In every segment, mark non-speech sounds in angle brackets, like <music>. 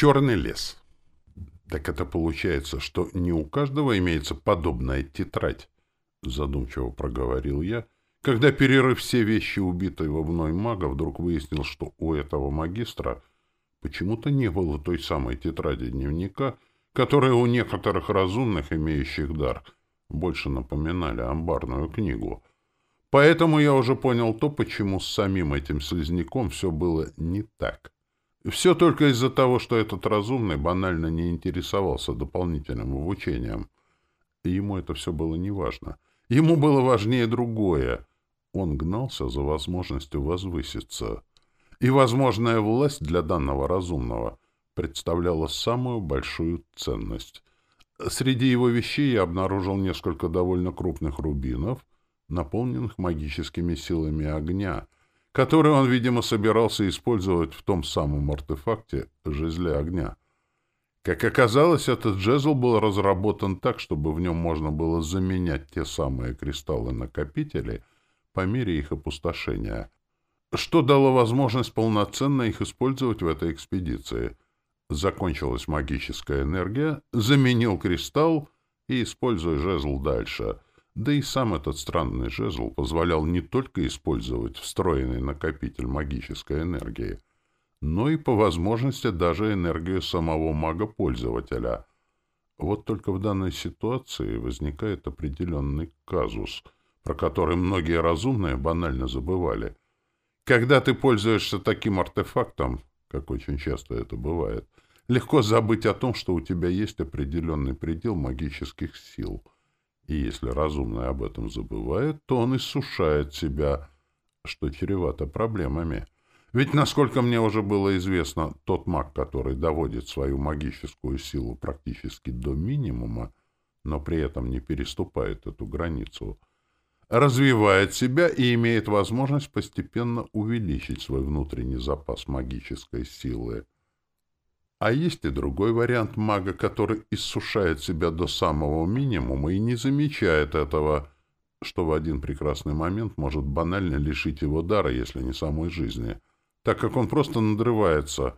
Черный лес. Так это получается, что не у каждого имеется подобная тетрадь, задумчиво проговорил я, когда, перерыв все вещи убитого мной мага, вдруг выяснил, что у этого магистра почему-то не было той самой тетради дневника, которая у некоторых разумных, имеющих дар, больше напоминали амбарную книгу. Поэтому я уже понял то, почему с самим этим слизняком все было не так. Все только из-за того, что этот разумный банально не интересовался дополнительным обучением. ему это все было неважно. Ему было важнее другое. Он гнался за возможностью возвыситься. И возможная власть для данного разумного представляла самую большую ценность. Среди его вещей я обнаружил несколько довольно крупных рубинов, наполненных магическими силами огня, которые он, видимо, собирался использовать в том самом артефакте «Жезле огня». Как оказалось, этот жезл был разработан так, чтобы в нем можно было заменять те самые кристаллы-накопители по мере их опустошения, что дало возможность полноценно их использовать в этой экспедиции. Закончилась магическая энергия, заменил кристалл и используй жезл дальше — да и сам этот странный жезл позволял не только использовать встроенный накопитель магической энергии, но и по возможности даже энергию самого мага-пользователя. Вот только в данной ситуации возникает определенный казус, про который многие разумные банально забывали. Когда ты пользуешься таким артефактом, как очень часто это бывает, легко забыть о том, что у тебя есть определенный предел магических сил — и если разумный об этом забывает, то он иссушает себя, что чревато проблемами. Ведь, насколько мне уже было известно, тот маг, который доводит свою магическую силу практически до минимума, но при этом не переступает эту границу, развивает себя и имеет возможность постепенно увеличить свой внутренний запас магической силы. А есть и другой вариант мага, который иссушает себя до самого минимума и не замечает этого, что в один прекрасный момент может банально лишить его дара, если не самой жизни, так как он просто надрывается.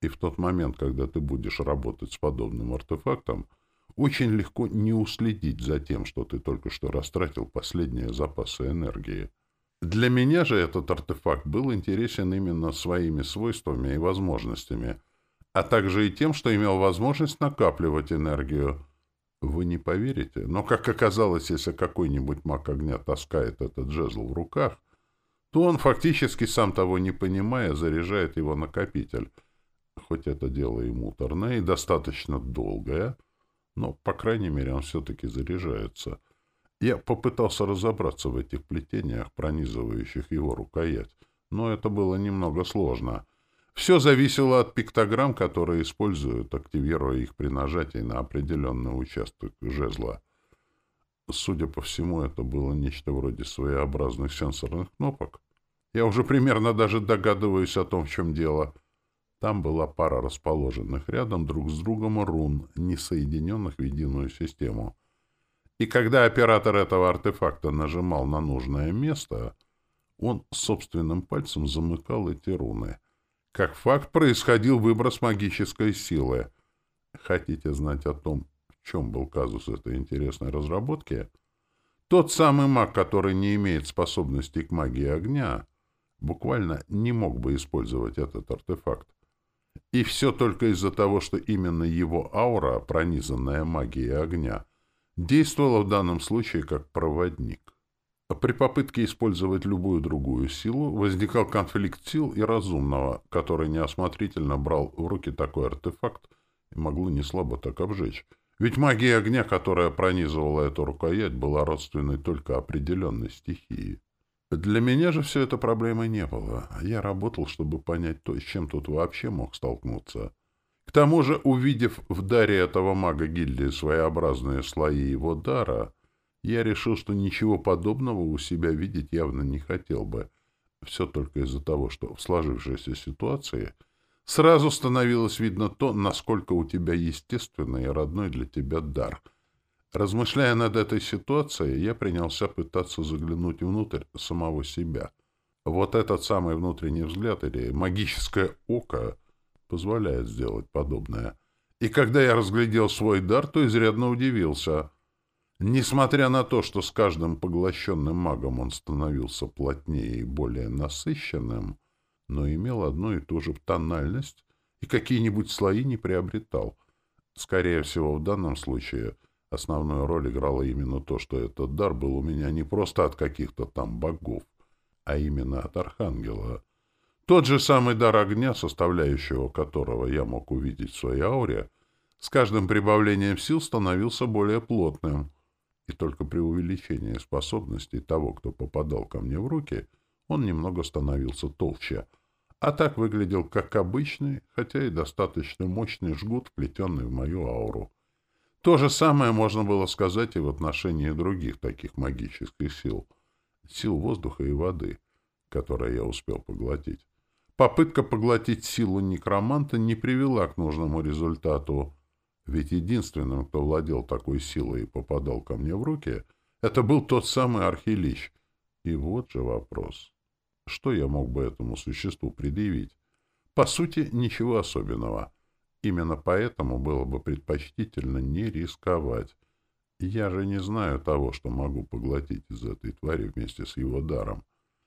И в тот момент, когда ты будешь работать с подобным артефактом, очень легко не уследить за тем, что ты только что растратил последние запасы энергии. Для меня же этот артефакт был интересен именно своими свойствами и возможностями — а также и тем, что имел возможность накапливать энергию. Вы не поверите, но, как оказалось, если какой-нибудь маг огня таскает этот жезл в руках, то он фактически, сам того не понимая, заряжает его накопитель. Хоть это дело и муторное, и достаточно долгое, но, по крайней мере, он все-таки заряжается. Я попытался разобраться в этих плетениях, пронизывающих его рукоять, но это было немного сложно — все зависело от пиктограмм, которые используют, активируя их при нажатии на определенный участок жезла. Судя по всему, это было нечто вроде своеобразных сенсорных кнопок. Я уже примерно даже догадываюсь о том, в чем дело. Там была пара расположенных рядом друг с другом рун, не соединенных в единую систему. И когда оператор этого артефакта нажимал на нужное место, он собственным пальцем замыкал эти руны — как факт происходил выброс магической силы. Хотите знать о том, в чем был казус этой интересной разработки? Тот самый маг, который не имеет способности к магии огня, буквально не мог бы использовать этот артефакт. И все только из-за того, что именно его аура, пронизанная магией огня, действовала в данном случае как проводник. При попытке использовать любую другую силу возникал конфликт сил и разумного, который неосмотрительно брал в руки такой артефакт и могло не слабо так обжечь. Ведь магия огня, которая пронизывала эту рукоять, была родственной только определенной стихии. Для меня же все это проблемой не было. Я работал, чтобы понять то, с чем тут вообще мог столкнуться. К тому же, увидев в даре этого мага гильдии своеобразные слои его дара, я решил, что ничего подобного у себя видеть явно не хотел бы. Все только из-за того, что в сложившейся ситуации сразу становилось видно то, насколько у тебя естественный и родной для тебя дар. Размышляя над этой ситуацией, я принялся пытаться заглянуть внутрь самого себя. Вот этот самый внутренний взгляд или магическое око позволяет сделать подобное. И когда я разглядел свой дар, то изрядно удивился. Несмотря на то, что с каждым поглощенным магом он становился плотнее и более насыщенным, но имел одну и ту же тональность и какие-нибудь слои не приобретал. Скорее всего, в данном случае основную роль играло именно то, что этот дар был у меня не просто от каких-то там богов, а именно от Архангела. Тот же самый дар огня, составляющего которого я мог увидеть в своей ауре, с каждым прибавлением сил становился более плотным, и только при увеличении способностей того, кто попадал ко мне в руки, он немного становился толще, а так выглядел как обычный, хотя и достаточно мощный жгут, вплетенный в мою ауру. То же самое можно было сказать и в отношении других таких магических сил, сил воздуха и воды, которые я успел поглотить. Попытка поглотить силу некроманта не привела к нужному результату, ведь единственным, кто владел такой силой и попадал ко мне в руки, это был тот самый Архилищ. И вот же вопрос. Что я мог бы этому существу предъявить? По сути, ничего особенного. Именно поэтому было бы предпочтительно не рисковать. Я же не знаю того, что могу поглотить из этой твари вместе с его даром.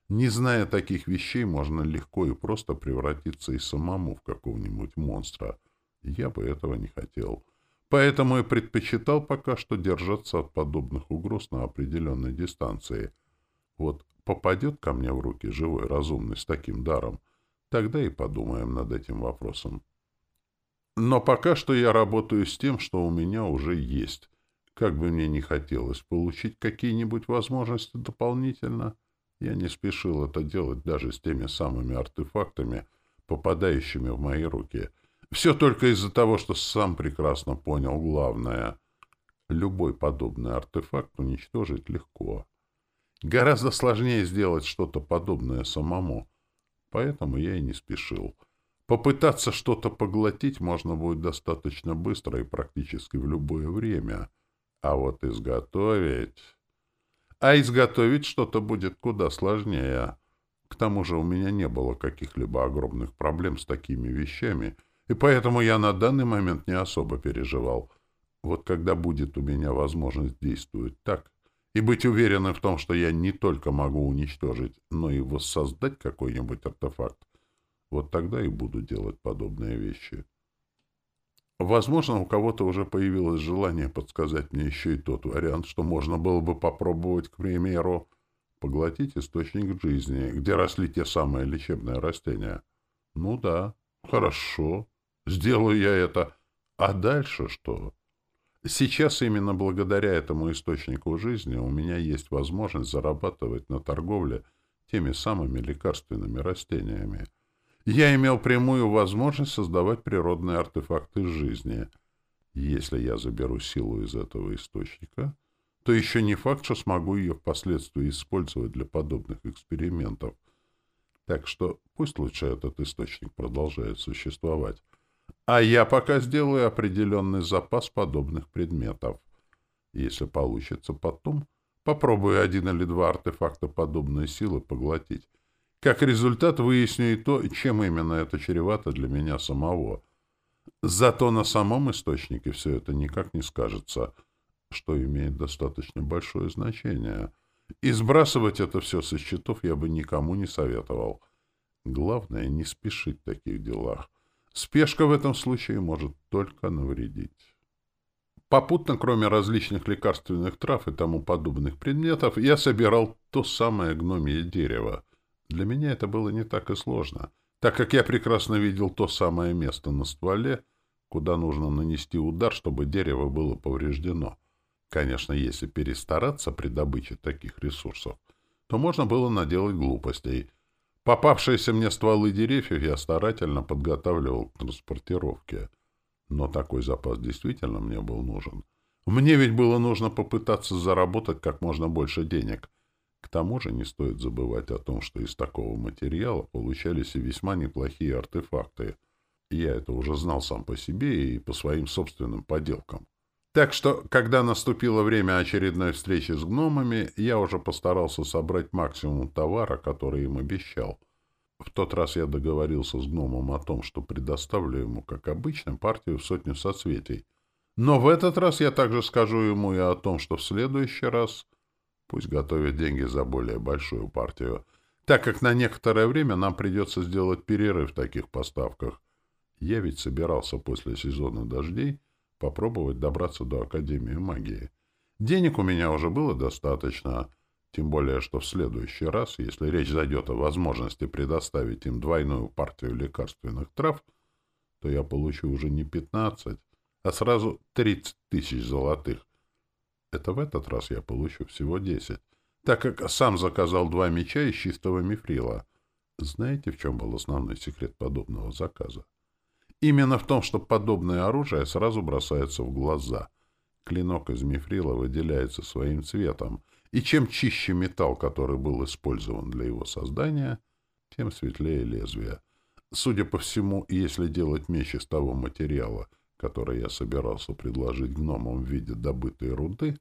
Не зная таких вещей, можно легко и просто превратиться и самому в какого-нибудь монстра. Я бы этого не хотел. Поэтому и предпочитал пока что держаться от подобных угроз на определенной дистанции. Вот попадет ко мне в руки живой разумный с таким даром, тогда и подумаем над этим вопросом. Но пока что я работаю с тем, что у меня уже есть. Как бы мне ни хотелось получить какие-нибудь возможности дополнительно — я не спешил это делать даже с теми самыми артефактами, попадающими в мои руки. Все только из-за того, что сам прекрасно понял главное. Любой подобный артефакт уничтожить легко. Гораздо сложнее сделать что-то подобное самому. Поэтому я и не спешил. Попытаться что-то поглотить можно будет достаточно быстро и практически в любое время. А вот изготовить... А изготовить что-то будет куда сложнее. К тому же у меня не было каких-либо огромных проблем с такими вещами, и поэтому я на данный момент не особо переживал. Вот когда будет у меня возможность действовать так, и быть уверенным в том, что я не только могу уничтожить, но и воссоздать какой-нибудь артефакт, вот тогда и буду делать подобные вещи. Возможно, у кого-то уже появилось желание подсказать мне еще и тот вариант, что можно было бы попробовать, к примеру, поглотить источник жизни, где росли те самые лечебные растения. Ну да, хорошо, сделаю я это. А дальше что? Сейчас именно благодаря этому источнику жизни у меня есть возможность зарабатывать на торговле теми самыми лекарственными растениями — я имел прямую возможность создавать природные артефакты жизни. Если я заберу силу из этого источника, то еще не факт, что смогу ее впоследствии использовать для подобных экспериментов. Так что пусть лучше этот источник продолжает существовать. А я пока сделаю определенный запас подобных предметов. Если получится потом, попробую один или два артефакта подобной силы поглотить. Как результат, выясню и то, чем именно это чревато для меня самого. Зато на самом источнике все это никак не скажется, что имеет достаточно большое значение. И сбрасывать это все со счетов я бы никому не советовал. Главное — не спешить в таких делах. Спешка в этом случае может только навредить. Попутно, кроме различных лекарственных трав и тому подобных предметов, я собирал то самое гномье дерево — для меня это было не так и сложно, так как я прекрасно видел то самое место на стволе, куда нужно нанести удар, чтобы дерево было повреждено. Конечно, если перестараться при добыче таких ресурсов, то можно было наделать глупостей. Попавшиеся мне стволы деревьев я старательно подготавливал к транспортировке. Но такой запас действительно мне был нужен. Мне ведь было нужно попытаться заработать как можно больше денег — к тому же не стоит забывать о том, что из такого материала получались и весьма неплохие артефакты. Я это уже знал сам по себе и по своим собственным поделкам. Так что, когда наступило время очередной встречи с гномами, я уже постарался собрать максимум товара, который им обещал. В тот раз я договорился с гномом о том, что предоставлю ему, как обычно, партию в сотню соцветий. Но в этот раз я также скажу ему и о том, что в следующий раз пусть готовит деньги за более большую партию, так как на некоторое время нам придется сделать перерыв в таких поставках. Я ведь собирался после сезона дождей попробовать добраться до Академии магии. Денег у меня уже было достаточно, тем более, что в следующий раз, если речь зайдет о возможности предоставить им двойную партию лекарственных трав, то я получу уже не 15, а сразу 30 тысяч золотых. Это в этот раз я получу всего 10, так как сам заказал два меча из чистого мифрила. Знаете, в чем был основной секрет подобного заказа? Именно в том, что подобное оружие сразу бросается в глаза. Клинок из мифрила выделяется своим цветом, и чем чище металл, который был использован для его создания, тем светлее лезвие. Судя по всему, если делать меч из того материала, который я собирался предложить гномам в виде добытой руды,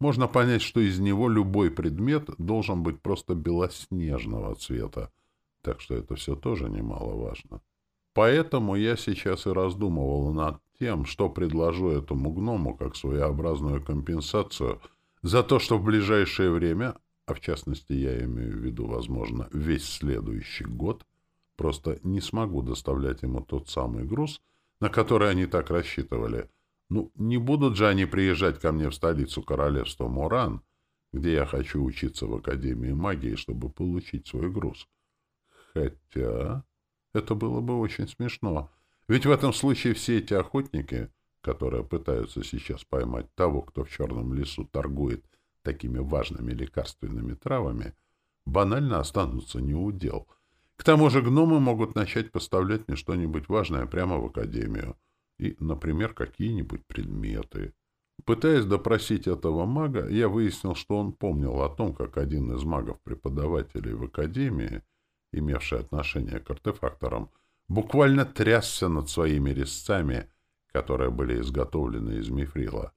можно понять, что из него любой предмет должен быть просто белоснежного цвета, так что это все тоже немаловажно. Поэтому я сейчас и раздумывал над тем, что предложу этому гному как своеобразную компенсацию — за то, что в ближайшее время, а в частности я имею в виду, возможно, весь следующий год, просто не смогу доставлять ему тот самый груз, на который они так рассчитывали. Ну, не будут же они приезжать ко мне в столицу королевства Муран, где я хочу учиться в Академии магии, чтобы получить свой груз. Хотя это было бы очень смешно. Ведь в этом случае все эти охотники которые пытаются сейчас поймать того, кто в черном лесу торгует такими важными лекарственными травами, банально останутся не у дел. К тому же гномы могут начать поставлять мне что-нибудь важное прямо в академию. И, например, какие-нибудь предметы. Пытаясь допросить этого мага, я выяснил, что он помнил о том, как один из магов-преподавателей в академии, имевший отношение к артефакторам, буквально трясся над своими резцами — которые были изготовлены из мифрила.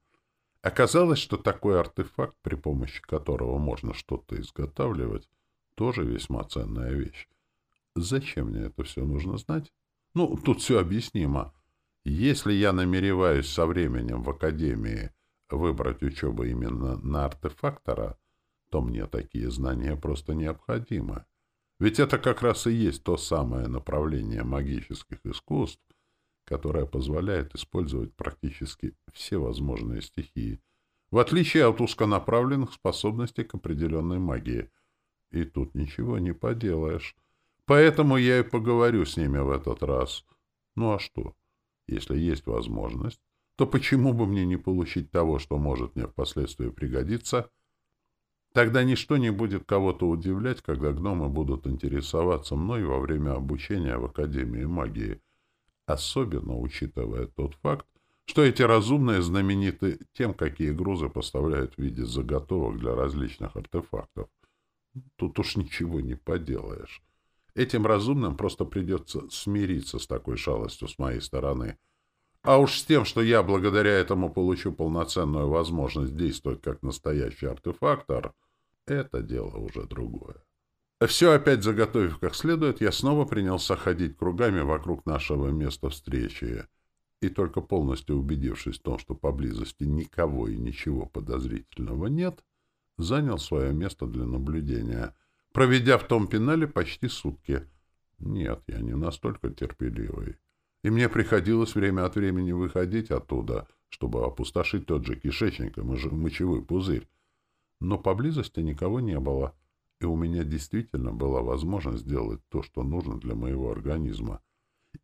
Оказалось, что такой артефакт, при помощи которого можно что-то изготавливать, тоже весьма ценная вещь. Зачем мне это все нужно знать? Ну, тут все объяснимо. Если я намереваюсь со временем в академии выбрать учебу именно на артефактора, то мне такие знания просто необходимы. Ведь это как раз и есть то самое направление магических искусств, которая позволяет использовать практически все возможные стихии, в отличие от узконаправленных способностей к определенной магии. И тут ничего не поделаешь. Поэтому я и поговорю с ними в этот раз. Ну а что? Если есть возможность, то почему бы мне не получить того, что может мне впоследствии пригодиться? Тогда ничто не будет кого-то удивлять, когда гномы будут интересоваться мной во время обучения в Академии магии — особенно учитывая тот факт, что эти разумные знамениты тем, какие грузы поставляют в виде заготовок для различных артефактов. Тут уж ничего не поделаешь. Этим разумным просто придется смириться с такой шалостью с моей стороны. А уж с тем, что я благодаря этому получу полноценную возможность действовать как настоящий артефактор, это дело уже другое. Все опять заготовив как следует, я снова принялся ходить кругами вокруг нашего места встречи. И только полностью убедившись в том, что поблизости никого и ничего подозрительного нет, занял свое место для наблюдения, проведя в том пенале почти сутки. Нет, я не настолько терпеливый. И мне приходилось время от времени выходить оттуда, чтобы опустошить тот же кишечник и мочевой пузырь. Но поблизости никого не было — и у меня действительно была возможность сделать то, что нужно для моего организма.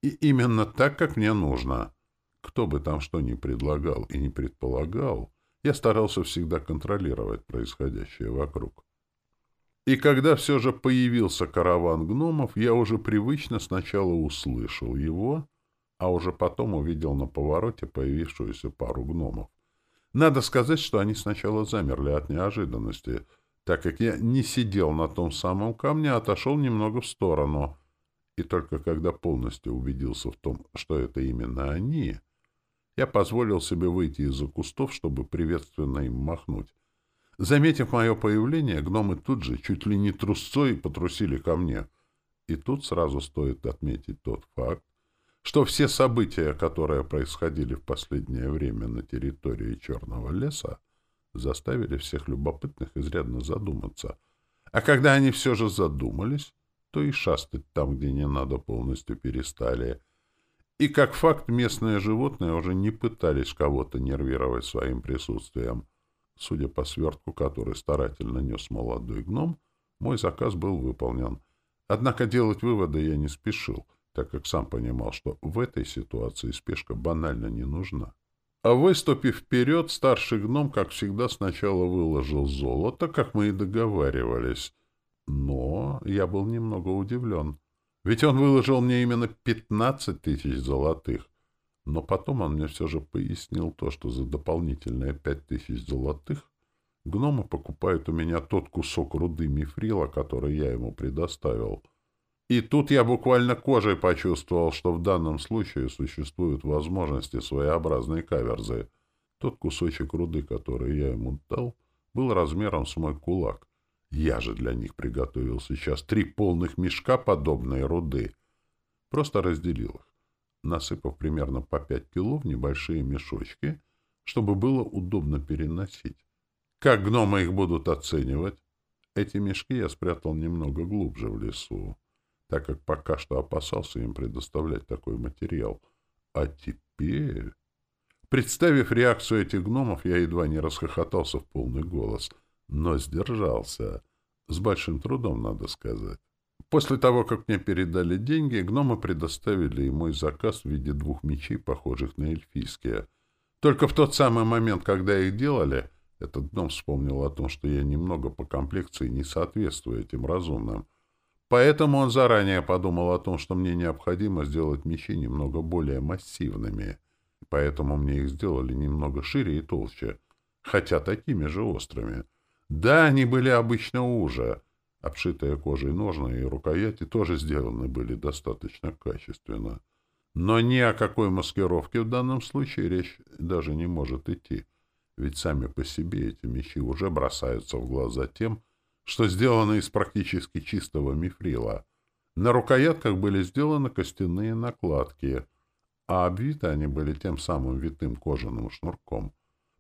И именно так, как мне нужно. Кто бы там что ни предлагал и не предполагал, я старался всегда контролировать происходящее вокруг. И когда все же появился караван гномов, я уже привычно сначала услышал его, а уже потом увидел на повороте появившуюся пару гномов. Надо сказать, что они сначала замерли от неожиданности — так как я не сидел на том самом камне, а отошел немного в сторону. И только когда полностью убедился в том, что это именно они, я позволил себе выйти из-за кустов, чтобы приветственно им махнуть. Заметив мое появление, гномы тут же чуть ли не трусцой потрусили ко мне. И тут сразу стоит отметить тот факт, что все события, которые происходили в последнее время на территории Черного леса, заставили всех любопытных изрядно задуматься. А когда они все же задумались, то и шастать там, где не надо, полностью перестали. И как факт, местные животные уже не пытались кого-то нервировать своим присутствием. Судя по свертку, который старательно нес молодой гном, мой заказ был выполнен. Однако делать выводы я не спешил, так как сам понимал, что в этой ситуации спешка банально не нужна. А выступив вперед, старший гном, как всегда, сначала выложил золото, как мы и договаривались. Но я был немного удивлен. Ведь он выложил мне именно пятнадцать тысяч золотых. Но потом он мне все же пояснил то, что за дополнительные пять тысяч золотых гномы покупают у меня тот кусок руды мифрила, который я ему предоставил. И тут я буквально кожей почувствовал, что в данном случае существуют возможности своеобразной каверзы. Тот кусочек руды, который я ему дал, был размером с мой кулак. Я же для них приготовил сейчас три полных мешка подобной руды. Просто разделил их, насыпав примерно по пять кило в небольшие мешочки, чтобы было удобно переносить. Как гномы их будут оценивать? Эти мешки я спрятал немного глубже в лесу так как пока что опасался им предоставлять такой материал. А теперь... Представив реакцию этих гномов, я едва не расхохотался в полный голос, но сдержался. С большим трудом, надо сказать. После того, как мне передали деньги, гномы предоставили и мой заказ в виде двух мечей, похожих на эльфийские. Только в тот самый момент, когда их делали, этот гном вспомнил о том, что я немного по комплекции не соответствую этим разумным. Поэтому он заранее подумал о том, что мне необходимо сделать мечи немного более массивными. Поэтому мне их сделали немного шире и толще, хотя такими же острыми. Да, они были обычно уже. Обшитые кожей ножны и рукояти тоже сделаны были достаточно качественно. Но ни о какой маскировке в данном случае речь даже не может идти. Ведь сами по себе эти мечи уже бросаются в глаза тем, что сделано из практически чистого мифрила. На рукоятках были сделаны костяные накладки, а обвиты они были тем самым витым кожаным шнурком.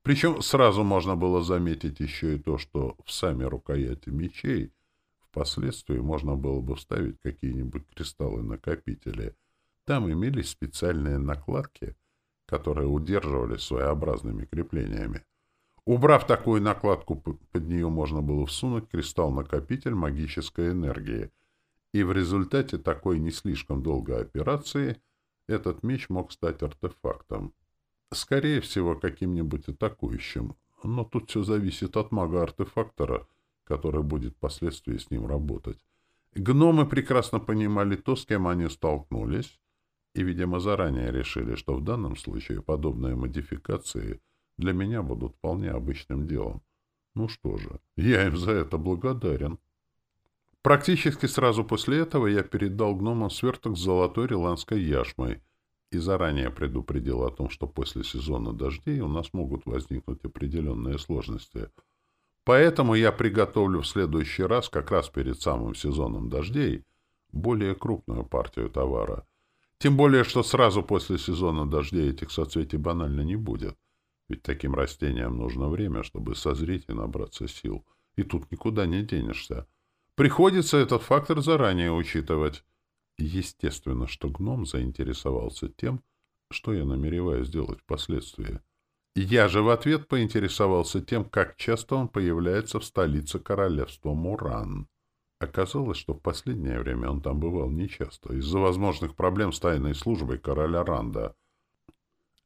Причем сразу можно было заметить еще и то, что в сами рукояти мечей впоследствии можно было бы вставить какие-нибудь кристаллы-накопители. Там имелись специальные накладки, которые удерживались своеобразными креплениями. Убрав такую накладку, под нее можно было всунуть кристалл-накопитель магической энергии. И в результате такой не слишком долгой операции этот меч мог стать артефактом. Скорее всего, каким-нибудь атакующим. Но тут все зависит от мага-артефактора, который будет впоследствии с ним работать. Гномы прекрасно понимали то, с кем они столкнулись, и, видимо, заранее решили, что в данном случае подобные модификации — для меня будут вполне обычным делом. Ну что же, я им за это благодарен. Практически сразу после этого я передал гномам сверток с золотой риландской яшмой и заранее предупредил о том, что после сезона дождей у нас могут возникнуть определенные сложности. Поэтому я приготовлю в следующий раз, как раз перед самым сезоном дождей, более крупную партию товара. Тем более, что сразу после сезона дождей этих соцветий банально не будет. Ведь таким растениям нужно время, чтобы созреть и набраться сил. И тут никуда не денешься. Приходится этот фактор заранее учитывать. Естественно, что гном заинтересовался тем, что я намереваюсь сделать впоследствии. Я же в ответ поинтересовался тем, как часто он появляется в столице королевства Муран. Оказалось, что в последнее время он там бывал нечасто, из-за возможных проблем с тайной службой короля Ранда —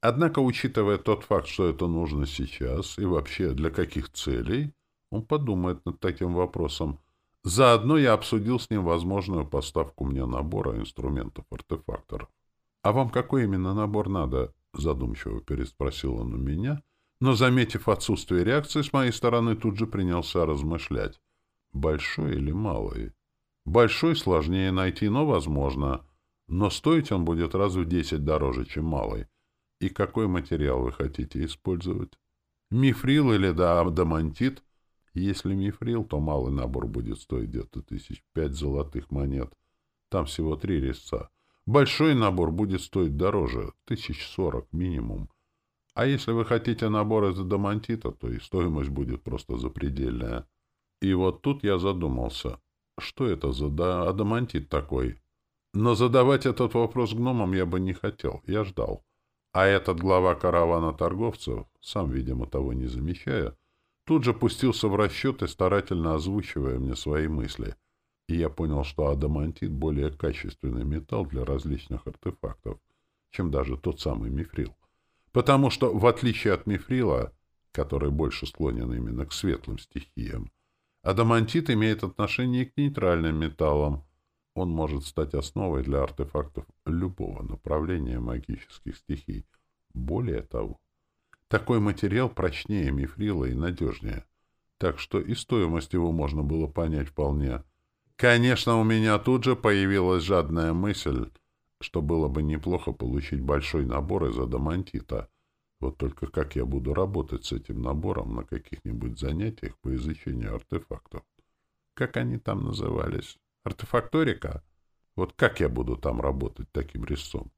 Однако, учитывая тот факт, что это нужно сейчас и вообще для каких целей, он подумает над таким вопросом. Заодно я обсудил с ним возможную поставку мне набора инструментов-артефакторов. «А вам какой именно набор надо?» — задумчиво переспросил он у меня, но, заметив отсутствие реакции с моей стороны, тут же принялся размышлять. «Большой или малый?» «Большой сложнее найти, но возможно. Но стоить он будет раз в десять дороже, чем малый». И какой материал вы хотите использовать? Мифрил или да, адамантит? Если мифрил, то малый набор будет стоить где-то тысяч пять золотых монет. Там всего три резца. Большой набор будет стоить дороже, тысяч сорок минимум. А если вы хотите набор из адамантита, то и стоимость будет просто запредельная. И вот тут я задумался, что это за да адамантит такой? Но задавать этот вопрос гномам я бы не хотел, я ждал. А этот глава каравана торговцев, сам, видимо, того не замечая, тут же пустился в расчеты, старательно озвучивая мне свои мысли. И я понял, что адамантит — более качественный металл для различных артефактов, чем даже тот самый мифрил. Потому что, в отличие от мифрила, который больше склонен именно к светлым стихиям, адамантит имеет отношение к нейтральным металлам. Он может стать основой для артефактов любого направления магических стихий. Более того, такой материал прочнее мифрила и надежнее, так что и стоимость его можно было понять вполне. Конечно, у меня тут же появилась жадная мысль, что было бы неплохо получить большой набор из адамантита. Вот только как я буду работать с этим набором на каких-нибудь занятиях по изучению артефактов? Как они там назывались? Артефакторика? Вот как я буду там работать таким резцом?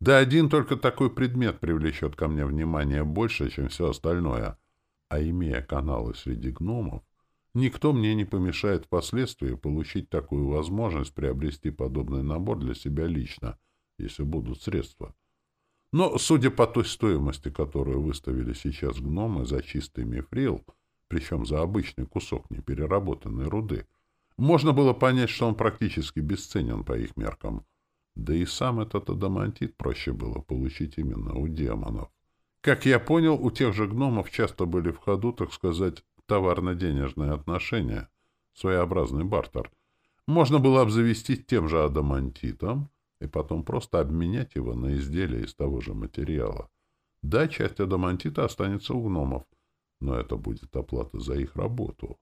Да один только такой предмет привлечет ко мне внимание больше, чем все остальное. А имея каналы среди гномов, никто мне не помешает впоследствии получить такую возможность приобрести подобный набор для себя лично, если будут средства. Но, судя по той стоимости, которую выставили сейчас гномы за чистый мифрил, причем за обычный кусок непереработанной руды, можно было понять, что он практически бесценен по их меркам. Да и сам этот адамантит проще было получить именно у демонов. Как я понял, у тех же гномов часто были в ходу, так сказать, товарно-денежные отношения, своеобразный бартер. Можно было обзавестись тем же адамантитом и потом просто обменять его на изделия из того же материала. Да, часть адамантита останется у гномов, но это будет оплата за их работу.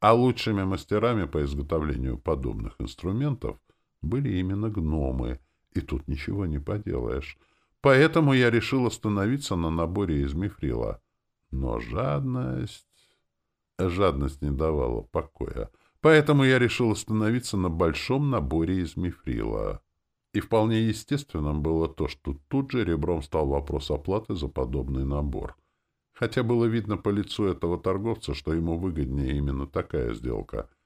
А лучшими мастерами по изготовлению подобных инструментов — были именно гномы, и тут ничего не поделаешь. Поэтому я решил остановиться на наборе из мифрила. Но жадность... Жадность не давала покоя. Поэтому я решил остановиться на большом наборе из мифрила. И вполне естественным было то, что тут же ребром стал вопрос оплаты за подобный набор. Хотя было видно по лицу этого торговца, что ему выгоднее именно такая сделка —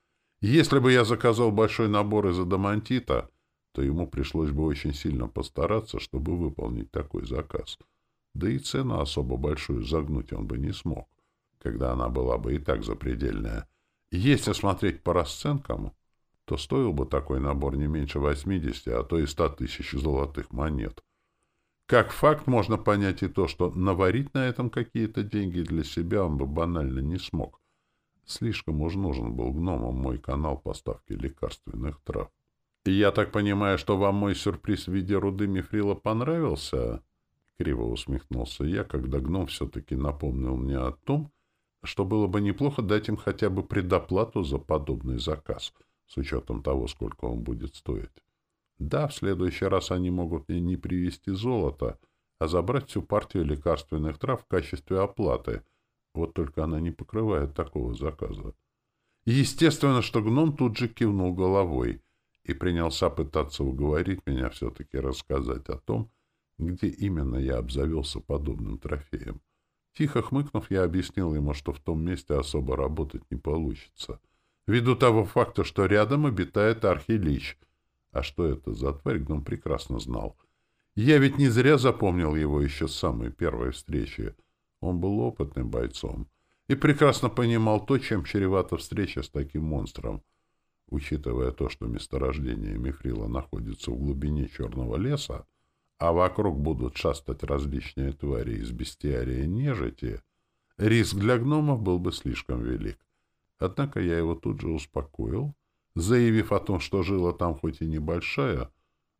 если бы я заказал большой набор из адамантита, то ему пришлось бы очень сильно постараться, чтобы выполнить такой заказ. Да и цену особо большую загнуть он бы не смог, когда она была бы и так запредельная. Если смотреть по расценкам, то стоил бы такой набор не меньше 80, а то и 100 тысяч золотых монет. Как факт можно понять и то, что наварить на этом какие-то деньги для себя он бы банально не смог. Слишком уж нужен был гномам мой канал поставки лекарственных трав. И я так понимаю, что вам мой сюрприз в виде руды мифрила понравился? Криво усмехнулся я, когда гном все-таки напомнил мне о том, что было бы неплохо дать им хотя бы предоплату за подобный заказ, с учетом того, сколько он будет стоить. Да, в следующий раз они могут мне не привезти золото, а забрать всю партию лекарственных трав в качестве оплаты — вот только она не покрывает такого заказа. Естественно, что гном тут же кивнул головой и принялся пытаться уговорить меня все-таки рассказать о том, где именно я обзавелся подобным трофеем. Тихо хмыкнув, я объяснил ему, что в том месте особо работать не получится, ввиду того факта, что рядом обитает архилич. А что это за тварь, гном прекрасно знал. Я ведь не зря запомнил его еще с самой первой встречи — он был опытным бойцом и прекрасно понимал то, чем чревата встреча с таким монстром. Учитывая то, что месторождение мифрила находится в глубине черного леса, а вокруг будут шастать различные твари из бестиария нежити, риск для гномов был бы слишком велик. Однако я его тут же успокоил, заявив о том, что жила там хоть и небольшая,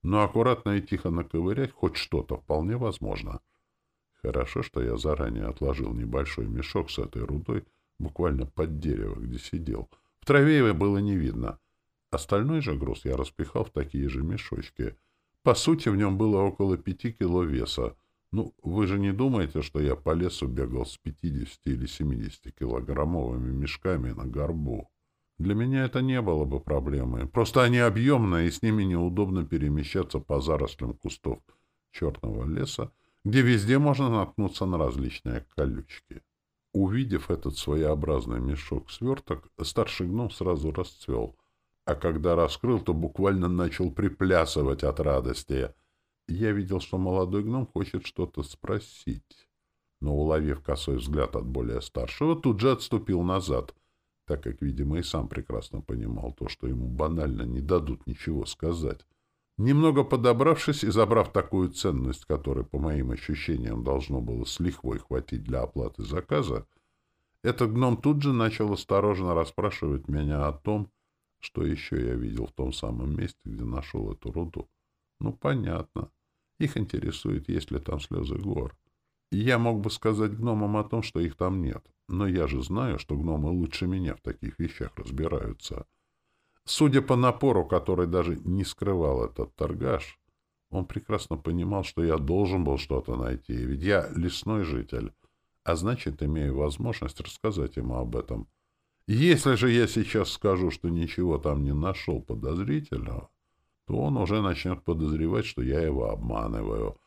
но аккуратно и тихо наковырять хоть что-то вполне возможно — Хорошо, что я заранее отложил небольшой мешок с этой рудой буквально под дерево, где сидел. В траве его было не видно. Остальной же груз я распихал в такие же мешочки. По сути, в нем было около пяти кило веса. Ну, вы же не думаете, что я по лесу бегал с 50 или 70 килограммовыми мешками на горбу? Для меня это не было бы проблемой. Просто они объемные, и с ними неудобно перемещаться по зарослям кустов черного леса, где везде можно наткнуться на различные колючки. Увидев этот своеобразный мешок-сверток, старший гном сразу расцвел, а когда раскрыл, то буквально начал приплясывать от радости. Я видел, что молодой гном хочет что-то спросить, но, уловив косой взгляд от более старшего, тут же отступил назад, так как, видимо, и сам прекрасно понимал то, что ему банально не дадут ничего сказать. Немного подобравшись и забрав такую ценность, которой, по моим ощущениям, должно было с лихвой хватить для оплаты заказа, этот гном тут же начал осторожно расспрашивать меня о том, что еще я видел в том самом месте, где нашел эту руду. Ну, понятно. Их интересует, есть ли там слезы гор. И я мог бы сказать гномам о том, что их там нет. Но я же знаю, что гномы лучше меня в таких вещах разбираются. Судя по напору, который даже не скрывал этот торгаш, он прекрасно понимал, что я должен был что-то найти, ведь я лесной житель, а значит, имею возможность рассказать ему об этом. Если же я сейчас скажу, что ничего там не нашел подозрительного, то он уже начнет подозревать, что я его обманываю,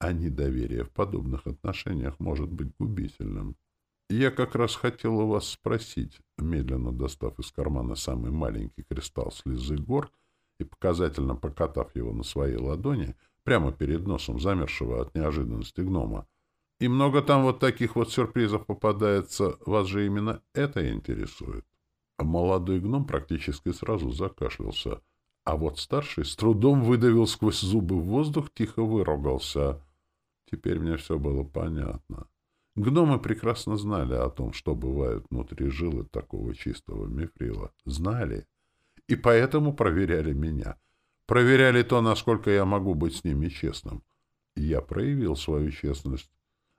а недоверие в подобных отношениях может быть губительным. «Я как раз хотел у вас спросить», медленно достав из кармана самый маленький кристалл слезы гор и показательно покатав его на своей ладони, прямо перед носом замершего от неожиданности гнома. «И много там вот таких вот сюрпризов попадается, вас же именно это интересует». молодой гном практически сразу закашлялся, а вот старший с трудом выдавил сквозь зубы воздух, тихо выругался. Теперь мне все было понятно. Гномы прекрасно знали о том, что бывает внутри жилы такого чистого мифрила. Знали. И поэтому проверяли меня. Проверяли то, насколько я могу быть с ними честным. Я проявил свою честность.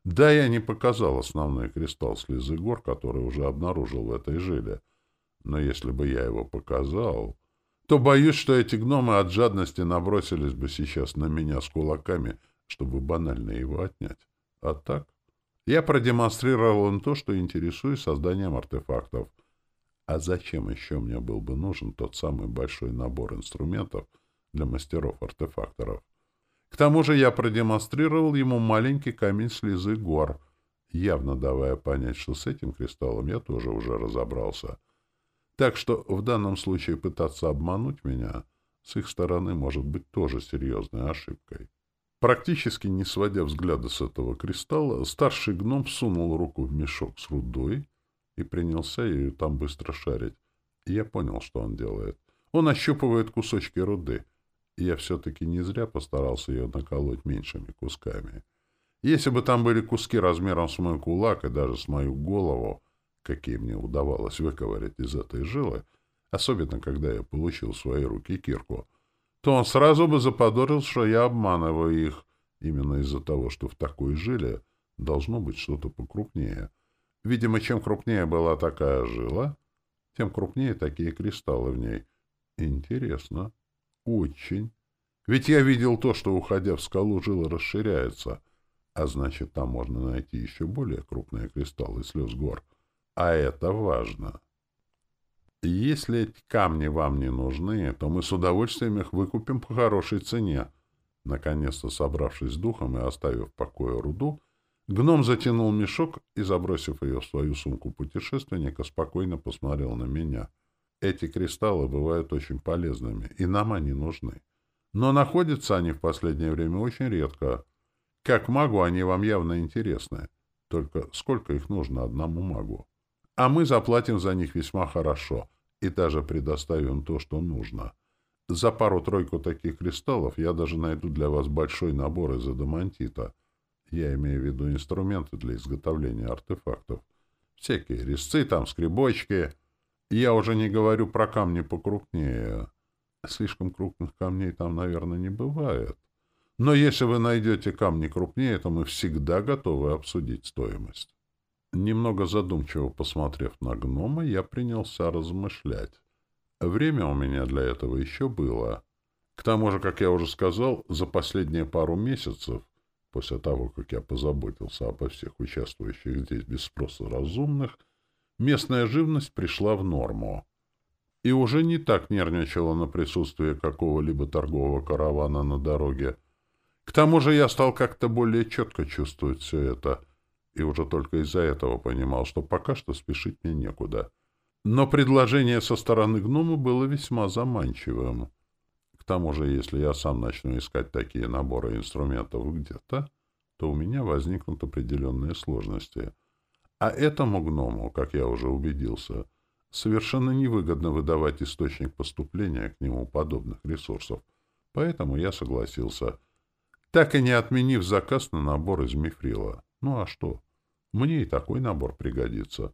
Да, я не показал основной кристалл слезы гор, который уже обнаружил в этой жиле. Но если бы я его показал, то боюсь, что эти гномы от жадности набросились бы сейчас на меня с кулаками, чтобы банально его отнять. А так? Я продемонстрировал им то, что интересуюсь созданием артефактов. А зачем еще мне был бы нужен тот самый большой набор инструментов для мастеров-артефакторов? К тому же я продемонстрировал ему маленький камень слезы гор, явно давая понять, что с этим кристаллом я тоже уже разобрался. Так что в данном случае пытаться обмануть меня с их стороны может быть тоже серьезной ошибкой. Практически не сводя взгляда с этого кристалла, старший гном сунул руку в мешок с рудой и принялся ее там быстро шарить. Я понял, что он делает. Он ощупывает кусочки руды. Я все-таки не зря постарался ее наколоть меньшими кусками. Если бы там были куски размером с мой кулак и даже с мою голову, какие мне удавалось выковырять из этой жилы, особенно когда я получил в свои руки кирку, то он сразу бы заподозрил, что я обманываю их, именно из-за того, что в такой жиле должно быть что-то покрупнее. Видимо, чем крупнее была такая жила, тем крупнее такие кристаллы в ней. Интересно. Очень. Ведь я видел то, что, уходя в скалу, жила расширяется, а значит, там можно найти еще более крупные кристаллы слез гор. А это важно. Если эти камни вам не нужны, то мы с удовольствием их выкупим по хорошей цене. Наконец-то, собравшись с духом и оставив в покое руду, гном затянул мешок и, забросив ее в свою сумку путешественника, спокойно посмотрел на меня. Эти кристаллы бывают очень полезными, и нам они нужны. Но находятся они в последнее время очень редко. Как магу они вам явно интересны. Только сколько их нужно одному магу? А мы заплатим за них весьма хорошо — и даже предоставим то, что нужно. За пару-тройку таких кристаллов я даже найду для вас большой набор из адамантита. Я имею в виду инструменты для изготовления артефактов. Всякие резцы там, скребочки. Я уже не говорю про камни покрупнее. Слишком крупных камней там, наверное, не бывает. Но если вы найдете камни крупнее, то мы всегда готовы обсудить стоимость. Немного задумчиво посмотрев на гнома, я принялся размышлять. Время у меня для этого еще было. К тому же, как я уже сказал, за последние пару месяцев, после того, как я позаботился обо всех участвующих здесь без спроса разумных, местная живность пришла в норму. и уже не так нервничала на присутствие какого-либо торгового каравана на дороге. К тому же я стал как-то более четко чувствовать все это, и уже только из-за этого понимал, что пока что спешить мне некуда. Но предложение со стороны гнома было весьма заманчивым. К тому же, если я сам начну искать такие наборы инструментов где-то, то у меня возникнут определенные сложности. А этому гному, как я уже убедился, совершенно невыгодно выдавать источник поступления к нему подобных ресурсов. Поэтому я согласился, так и не отменив заказ на набор из мифрила. Ну а что? Мне и такой набор пригодится.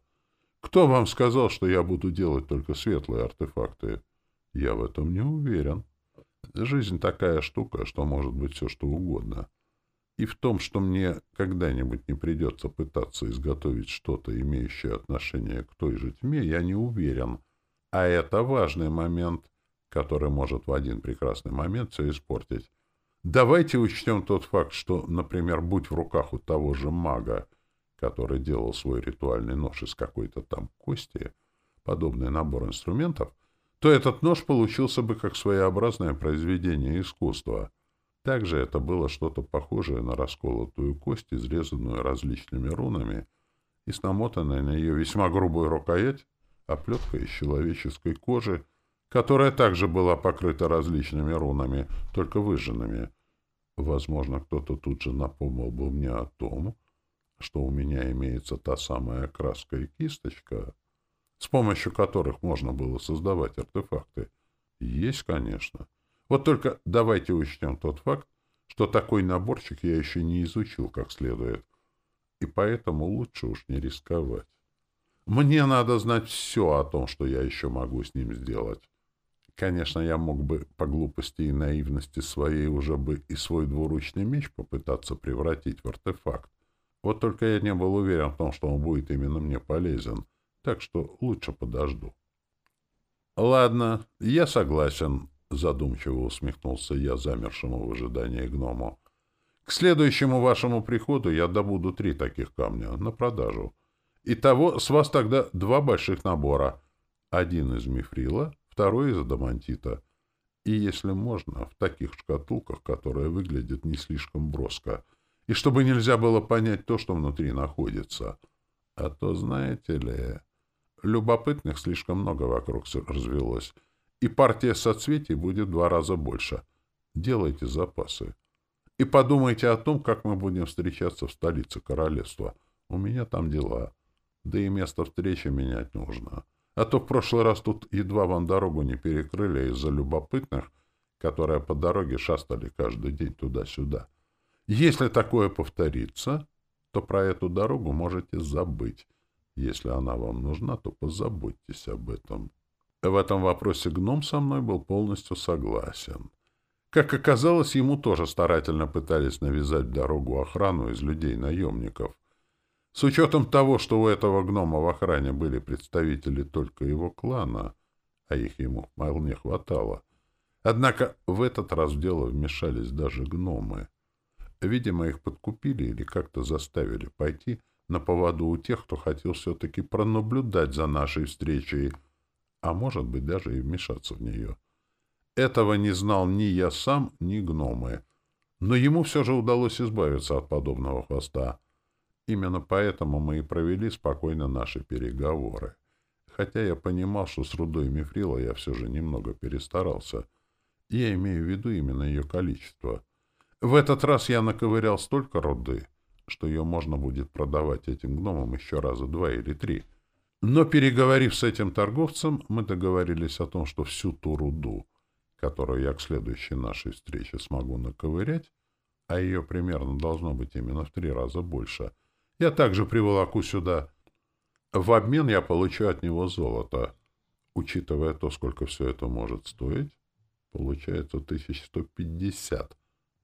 Кто вам сказал, что я буду делать только светлые артефакты? Я в этом не уверен. Жизнь такая штука, что может быть все что угодно. И в том, что мне когда-нибудь не придется пытаться изготовить что-то, имеющее отношение к той же тьме, я не уверен. А это важный момент, который может в один прекрасный момент все испортить. Давайте учтем тот факт, что, например, будь в руках у того же мага, который делал свой ритуальный нож из какой-то там кости, подобный набор инструментов, то этот нож получился бы как своеобразное произведение искусства — также это было что-то похожее на расколотую кость, изрезанную различными рунами, и с намотанной на ее весьма грубую рукоять оплеткой из человеческой кожи, которая также была покрыта различными рунами, только выжженными. Возможно, кто-то тут же напомнил бы мне о том, что у меня имеется та самая краска и кисточка, с помощью которых можно было создавать артефакты. Есть, конечно. Вот только давайте учтем тот факт, что такой наборчик я еще не изучил как следует, и поэтому лучше уж не рисковать. Мне надо знать все о том, что я еще могу с ним сделать. Конечно, я мог бы по глупости и наивности своей уже бы и свой двуручный меч попытаться превратить в артефакт. Вот только я не был уверен в том, что он будет именно мне полезен, так что лучше подожду. Ладно, я согласен. Задумчиво усмехнулся я замершему в ожидании гному. К следующему вашему приходу я добуду три таких камня на продажу. Итого с вас тогда два больших набора. Один из мифрила, второй из адамантита. И, если можно, в таких шкатулках, которые выглядят не слишком броско. И чтобы нельзя было понять то, что внутри находится. А то, знаете ли, любопытных слишком много вокруг развелось и партия соцветий будет в два раза больше. Делайте запасы. И подумайте о том, как мы будем встречаться в столице королевства. У меня там дела. Да и место встречи менять нужно. А то в прошлый раз тут едва вам дорогу не перекрыли из-за любопытных, которые по дороге шастали каждый день туда-сюда. Если такое повторится, то про эту дорогу можете забыть. Если она вам нужна, то позаботьтесь об этом. В этом вопросе гном со мной был полностью согласен. Как оказалось, ему тоже старательно пытались навязать дорогу охрану из людей-наемников. С учетом того, что у этого гнома в охране были представители только его клана, а их ему вполне хватало. Однако в этот раз в дело вмешались даже гномы. Видимо, их подкупили или как-то заставили пойти на поводу у тех, кто хотел все-таки пронаблюдать за нашей встречей — а может быть даже и вмешаться в нее. Этого не знал ни я сам, ни гномы. Но ему все же удалось избавиться от подобного хвоста. Именно поэтому мы и провели спокойно наши переговоры. Хотя я понимал, что с рудой мифрила я все же немного перестарался. Я имею в виду именно ее количество. В этот раз я наковырял столько руды, что ее можно будет продавать этим гномам еще раза два или три — но, переговорив с этим торговцем, мы договорились о том, что всю ту руду, которую я к следующей нашей встрече смогу наковырять, а ее примерно должно быть именно в три раза больше, я также приволоку сюда. В обмен я получу от него золото. Учитывая то, сколько все это может стоить, получается 1150.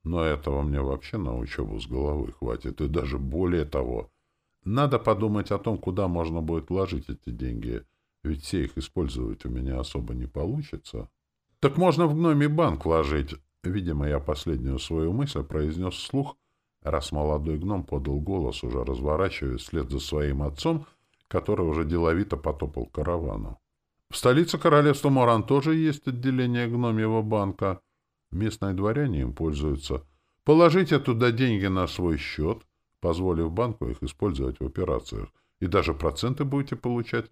Но этого мне вообще на учебу с головы хватит, и даже более того — надо подумать о том, куда можно будет вложить эти деньги, ведь все их использовать у меня особо не получится. Так можно в гноме банк вложить. Видимо, я последнюю свою мысль произнес вслух, раз молодой гном подал голос, уже разворачиваясь вслед за своим отцом, который уже деловито потопал каравану. В столице королевства Моран тоже есть отделение гномьего банка. Местные дворяне им пользуются. Положите туда деньги на свой счет, позволив банку их использовать в операциях. И даже проценты будете получать.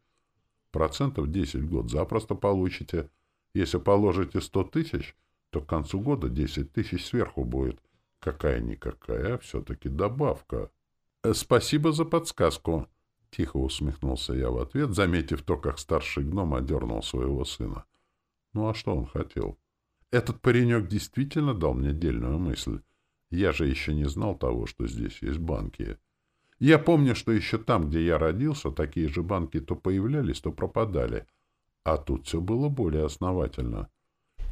Процентов 10 в год запросто получите. Если положите 100 тысяч, то к концу года 10 тысяч сверху будет. Какая-никакая, все-таки добавка. Э, спасибо за подсказку. Тихо усмехнулся я в ответ, заметив то, как старший гном одернул своего сына. Ну а что он хотел? Этот паренек действительно дал мне дельную мысль. Я же еще не знал того, что здесь есть банки. Я помню, что еще там, где я родился, такие же банки то появлялись, то пропадали. А тут все было более основательно.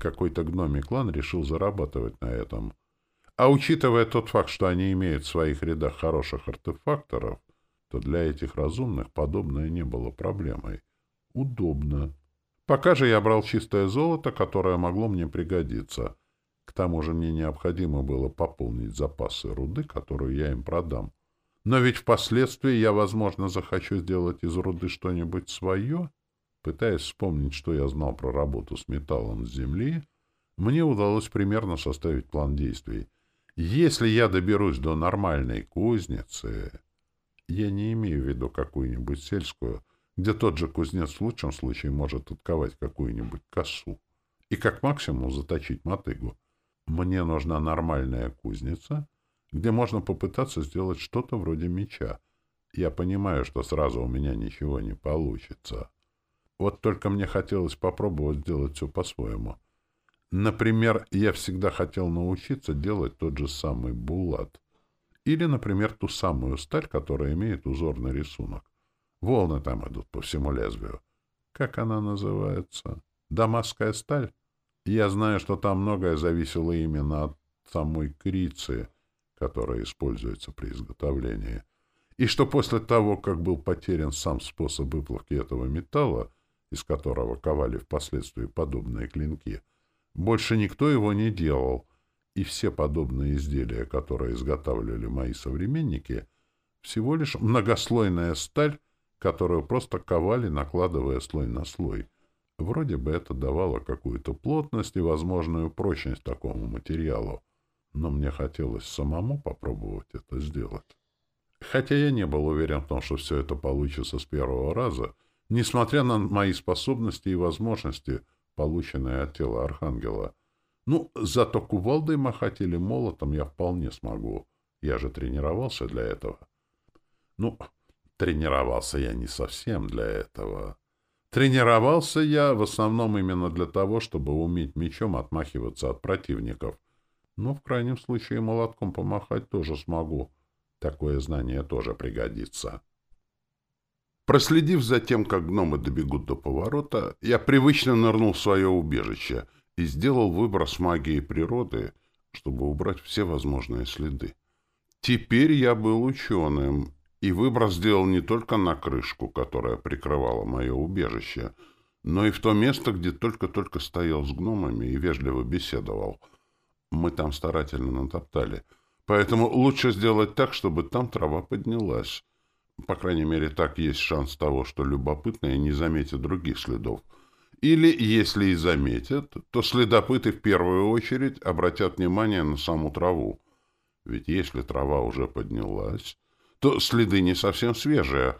Какой-то гномий клан решил зарабатывать на этом. А учитывая тот факт, что они имеют в своих рядах хороших артефакторов, то для этих разумных подобное не было проблемой. Удобно. Пока же я брал чистое золото, которое могло мне пригодиться. К тому же мне необходимо было пополнить запасы руды, которую я им продам. Но ведь впоследствии я, возможно, захочу сделать из руды что-нибудь свое. Пытаясь вспомнить, что я знал про работу с металлом с земли, мне удалось примерно составить план действий. Если я доберусь до нормальной кузницы, я не имею в виду какую-нибудь сельскую, где тот же кузнец в лучшем случае может отковать какую-нибудь косу и как максимум заточить мотыгу. Мне нужна нормальная кузница, где можно попытаться сделать что-то вроде меча. Я понимаю, что сразу у меня ничего не получится. Вот только мне хотелось попробовать сделать все по-своему. Например, я всегда хотел научиться делать тот же самый булат. Или, например, ту самую сталь, которая имеет узорный рисунок. Волны там идут по всему лезвию. Как она называется? Дамасская сталь? Я знаю, что там многое зависело именно от самой крицы, которая используется при изготовлении. И что после того, как был потерян сам способ выплавки этого металла, из которого ковали впоследствии подобные клинки, больше никто его не делал, и все подобные изделия, которые изготавливали мои современники, всего лишь многослойная сталь, которую просто ковали, накладывая слой на слой. Вроде бы это давало какую-то плотность и возможную прочность такому материалу, но мне хотелось самому попробовать это сделать. Хотя я не был уверен в том, что все это получится с первого раза, несмотря на мои способности и возможности, полученные от тела Архангела. Ну, зато кувалдой махать или молотом я вполне смогу. Я же тренировался для этого. Ну, Тренировался я не совсем для этого. Тренировался я в основном именно для того, чтобы уметь мечом отмахиваться от противников. Но в крайнем случае молотком помахать тоже смогу. Такое знание тоже пригодится. Проследив за тем, как гномы добегут до поворота, я привычно нырнул в свое убежище и сделал выброс магии природы, чтобы убрать все возможные следы. Теперь я был ученым и выброс сделал не только на крышку, которая прикрывала мое убежище, но и в то место, где только-только стоял с гномами и вежливо беседовал. Мы там старательно натоптали. Поэтому лучше сделать так, чтобы там трава поднялась. По крайней мере, так есть шанс того, что любопытные не заметят других следов. Или, если и заметят, то следопыты в первую очередь обратят внимание на саму траву. Ведь если трава уже поднялась, то следы не совсем свежие,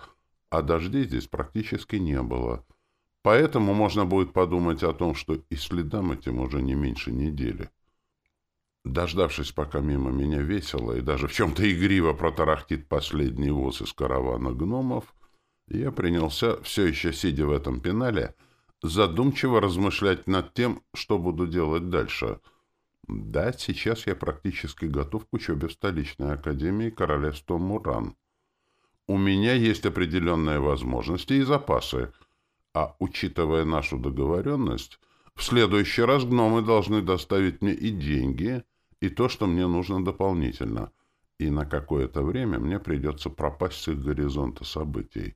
а дождей здесь практически не было. Поэтому можно будет подумать о том, что и следам этим уже не меньше недели. Дождавшись, пока мимо меня весело и даже в чем-то игриво протарахтит последний воз из каравана гномов, я принялся, все еще сидя в этом пенале, задумчиво размышлять над тем, что буду делать дальше — да, сейчас я практически готов к учебе в столичной академии королевства Муран. У меня есть определенные возможности и запасы, а, учитывая нашу договоренность, в следующий раз гномы должны доставить мне и деньги, и то, что мне нужно дополнительно, и на какое-то время мне придется пропасть с их горизонта событий.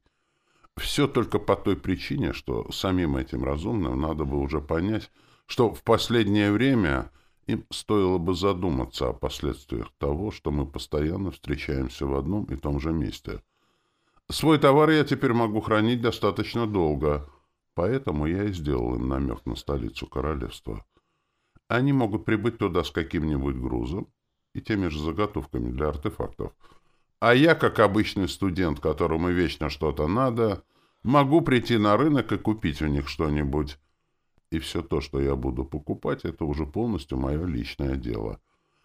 Все только по той причине, что самим этим разумным надо бы уже понять, что в последнее время им стоило бы задуматься о последствиях того, что мы постоянно встречаемся в одном и том же месте. Свой товар я теперь могу хранить достаточно долго, Поэтому я и сделал им намек на столицу королевства. Они могут прибыть туда с каким-нибудь грузом и теми же заготовками для артефактов. А я, как обычный студент, которому вечно что-то надо, могу прийти на рынок и купить у них что-нибудь. И все то, что я буду покупать, это уже полностью мое личное дело.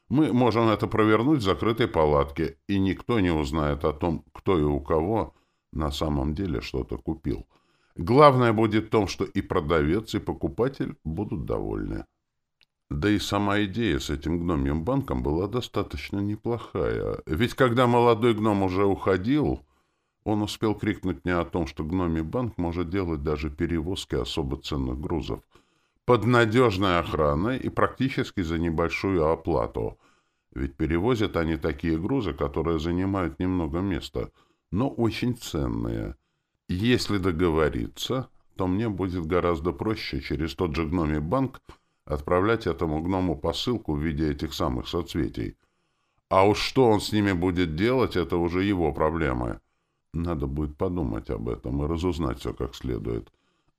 Мы можем это провернуть в закрытой палатке, и никто не узнает о том, кто и у кого на самом деле что-то купил. Главное будет в том, что и продавец, и покупатель будут довольны. Да и сама идея с этим гномьим банком была достаточно неплохая. Ведь когда молодой гном уже уходил, он успел крикнуть мне о том, что гномий банк может делать даже перевозки особо ценных грузов под надежной охраной и практически за небольшую оплату. Ведь перевозят они такие грузы, которые занимают немного места, но очень ценные. Если договориться, то мне будет гораздо проще через тот же гномий банк отправлять этому гному посылку в виде этих самых соцветий. А уж что он с ними будет делать, это уже его проблемы. Надо будет подумать об этом и разузнать все как следует.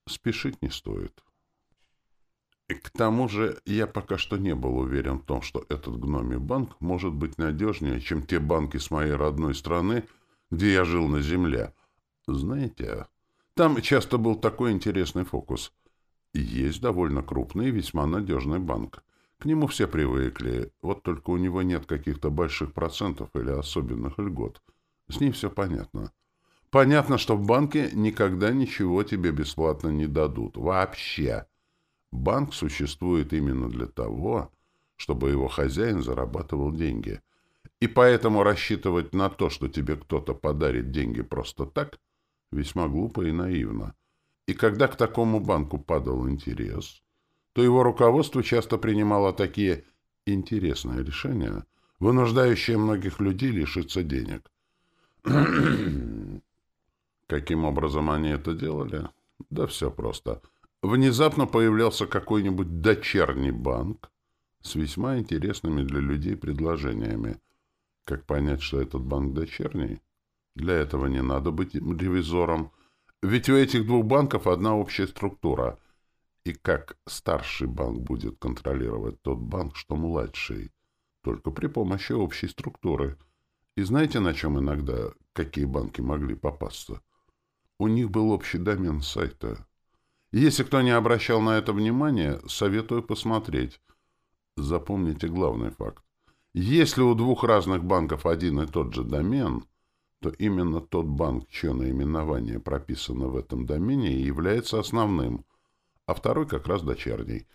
Спешить не стоит. К тому же я пока что не был уверен в том, что этот гномий банк может быть надежнее, чем те банки с моей родной страны, где я жил на земле. Знаете, там часто был такой интересный фокус — есть довольно крупный и весьма надежный банк. К нему все привыкли, вот только у него нет каких-то больших процентов или особенных льгот. С ним все понятно. Понятно, что в банке никогда ничего тебе бесплатно не дадут. Вообще. Банк существует именно для того, чтобы его хозяин зарабатывал деньги. И поэтому рассчитывать на то, что тебе кто-то подарит деньги просто так, весьма глупо и наивно. И когда к такому банку падал интерес, то его руководство часто принимало такие интересные решения, вынуждающие многих людей лишиться денег. <clears throat> Каким образом они это делали? Да все просто. Внезапно появлялся какой-нибудь дочерний банк с весьма интересными для людей предложениями. Как понять, что этот банк дочерний? Для этого не надо быть ревизором, ведь у этих двух банков одна общая структура. И как старший банк будет контролировать тот банк, что младший? Только при помощи общей структуры. И знаете, на чем иногда какие банки могли попасться? У них был общий домен сайта. Если кто не обращал на это внимания, советую посмотреть. Запомните главный факт. Если у двух разных банков один и тот же домен — то именно тот банк, чье наименование прописано в этом домене, является основным, а второй как раз дочерний.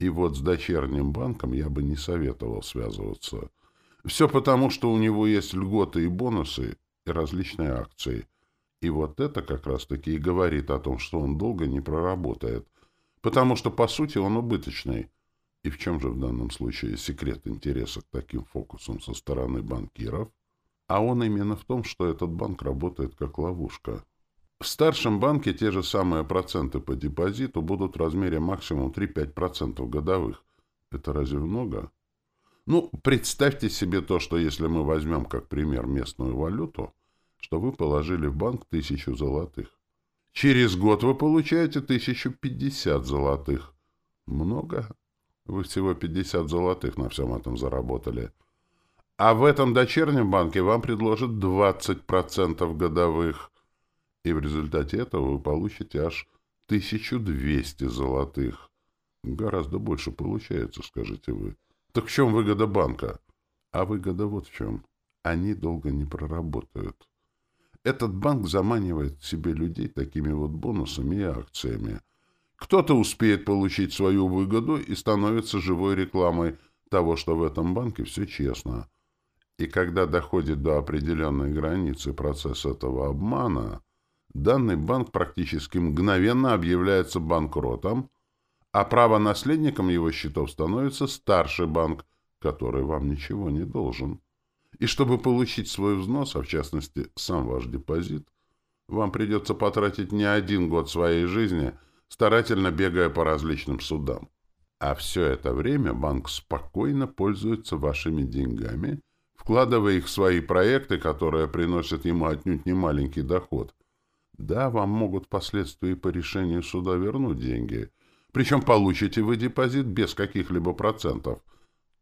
И вот с дочерним банком я бы не советовал связываться. Все потому, что у него есть льготы и бонусы, и различные акции. И вот это как раз-таки и говорит о том, что он долго не проработает, потому что, по сути, он убыточный. И в чем же в данном случае секрет интереса к таким фокусам со стороны банкиров? А он именно в том, что этот банк работает как ловушка. В старшем банке те же самые проценты по депозиту будут в размере максимум 3-5% годовых. Это разве много? Ну, представьте себе то, что если мы возьмем как пример местную валюту, что вы положили в банк тысячу золотых. Через год вы получаете 1050 золотых. Много? Вы всего 50 золотых на всем этом заработали. А в этом дочернем банке вам предложат 20% годовых. И в результате этого вы получите аж 1200 золотых. Гораздо больше получается, скажете вы. Так в чем выгода банка? А выгода вот в чем. Они долго не проработают. Этот банк заманивает к себе людей такими вот бонусами и акциями. Кто-то успеет получить свою выгоду и становится живой рекламой того, что в этом банке все честно. И когда доходит до определенной границы процесс этого обмана, данный банк практически мгновенно объявляется банкротом, а правонаследником его счетов становится старший банк, который вам ничего не должен. И чтобы получить свой взнос, а в частности сам ваш депозит, вам придется потратить не один год своей жизни, старательно бегая по различным судам. А все это время банк спокойно пользуется вашими деньгами – вкладывая их в свои проекты, которые приносят ему отнюдь не маленький доход. Да, вам могут впоследствии по решению суда вернуть деньги. Причем получите вы депозит без каких-либо процентов.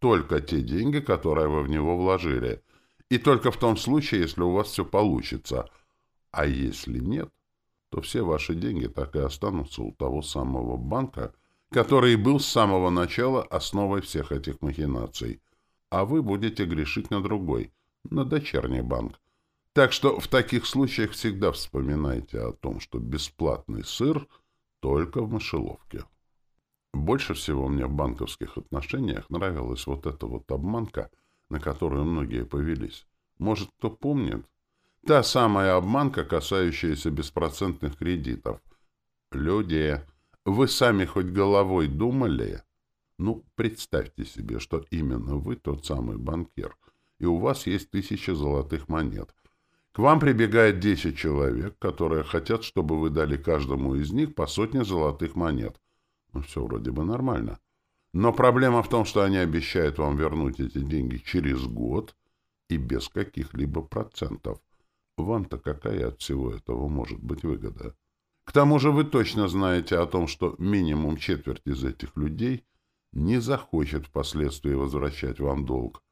Только те деньги, которые вы в него вложили. И только в том случае, если у вас все получится. А если нет, то все ваши деньги так и останутся у того самого банка, который был с самого начала основой всех этих махинаций. А вы будете грешить на другой, на дочерний банк. Так что в таких случаях всегда вспоминайте о том, что бесплатный сыр только в мышеловке. Больше всего мне в банковских отношениях нравилась вот эта вот обманка, на которую многие повелись. Может, кто помнит? Та самая обманка, касающаяся беспроцентных кредитов. Люди, вы сами хоть головой думали? Ну, представьте себе, что именно вы тот самый банкир, и у вас есть тысяча золотых монет. К вам прибегает десять человек, которые хотят, чтобы вы дали каждому из них по сотне золотых монет. Ну, все вроде бы нормально. Но проблема в том, что они обещают вам вернуть эти деньги через год и без каких-либо процентов. Вам-то какая от всего этого может быть выгода? К тому же вы точно знаете о том, что минимум четверть из этих людей не захочет впоследствии возвращать вам долг,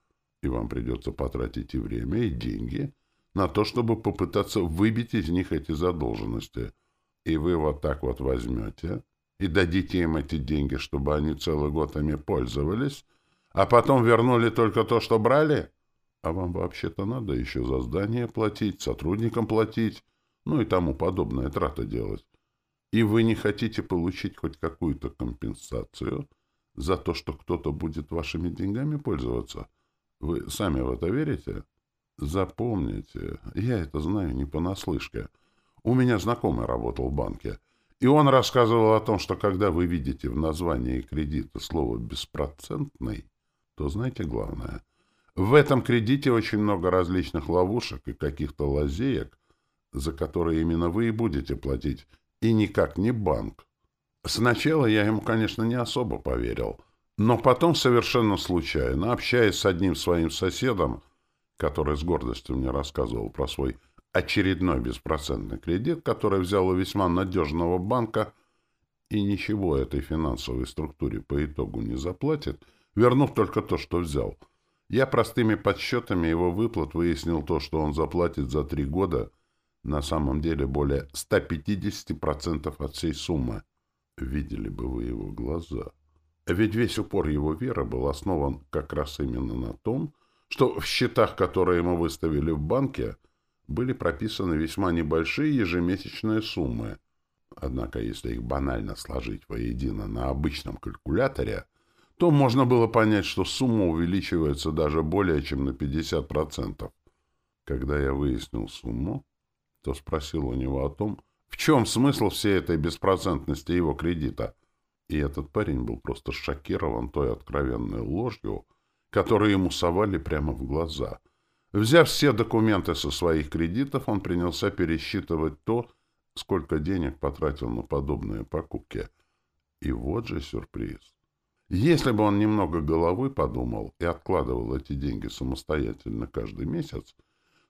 и вам придется потратить и время, и деньги на то, чтобы попытаться выбить из них эти задолженности. И вы вот так вот возьмете и дадите им эти деньги, чтобы они целый год ими пользовались, а потом вернули только то, что брали? А вам вообще-то надо еще за здание платить, сотрудникам платить, ну и тому подобное трата делать. И вы не хотите получить хоть какую-то компенсацию за то, что кто-то будет вашими деньгами пользоваться? Вы сами в это верите? Запомните, я это знаю не понаслышке. У меня знакомый работал в банке, и он рассказывал о том, что когда вы видите в названии кредита слово «беспроцентный», то знаете главное. В этом кредите очень много различных ловушек и каких-то лазеек, за которые именно вы и будете платить, и никак не банк. Сначала я ему, конечно, не особо поверил, но потом совершенно случайно, общаясь с одним своим соседом, который с гордостью мне рассказывал про свой очередной беспроцентный кредит, который взял у весьма надежного банка и ничего этой финансовой структуре по итогу не заплатит, вернув только то, что взял. Я простыми подсчетами его выплат выяснил то, что он заплатит за три года на самом деле более 150% от всей суммы. Видели бы вы его глаза. Ведь весь упор его веры был основан как раз именно на том, что в счетах, которые ему выставили в банке, были прописаны весьма небольшие ежемесячные суммы. Однако, если их банально сложить воедино на обычном калькуляторе, то можно было понять, что сумма увеличивается даже более чем на 50%. Когда я выяснил сумму, то спросил у него о том, в чем смысл всей этой беспроцентности его кредита. И этот парень был просто шокирован той откровенной ложью, которую ему совали прямо в глаза — Взяв все документы со своих кредитов, он принялся пересчитывать то, сколько денег потратил на подобные покупки. И вот же сюрприз. Если бы он немного головой подумал и откладывал эти деньги самостоятельно каждый месяц,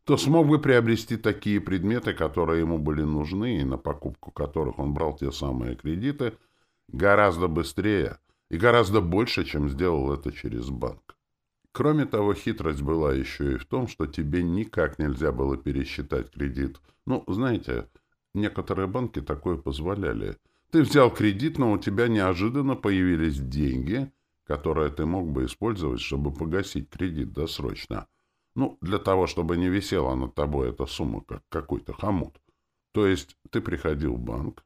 то смог бы приобрести такие предметы, которые ему были нужны, и на покупку которых он брал те самые кредиты, гораздо быстрее и гораздо больше, чем сделал это через банк. Кроме того, хитрость была еще и в том, что тебе никак нельзя было пересчитать кредит. Ну, знаете, некоторые банки такое позволяли. Ты взял кредит, но у тебя неожиданно появились деньги, которые ты мог бы использовать, чтобы погасить кредит досрочно. Ну, для того, чтобы не висела над тобой эта сумма, как какой-то хомут. То есть ты приходил в банк,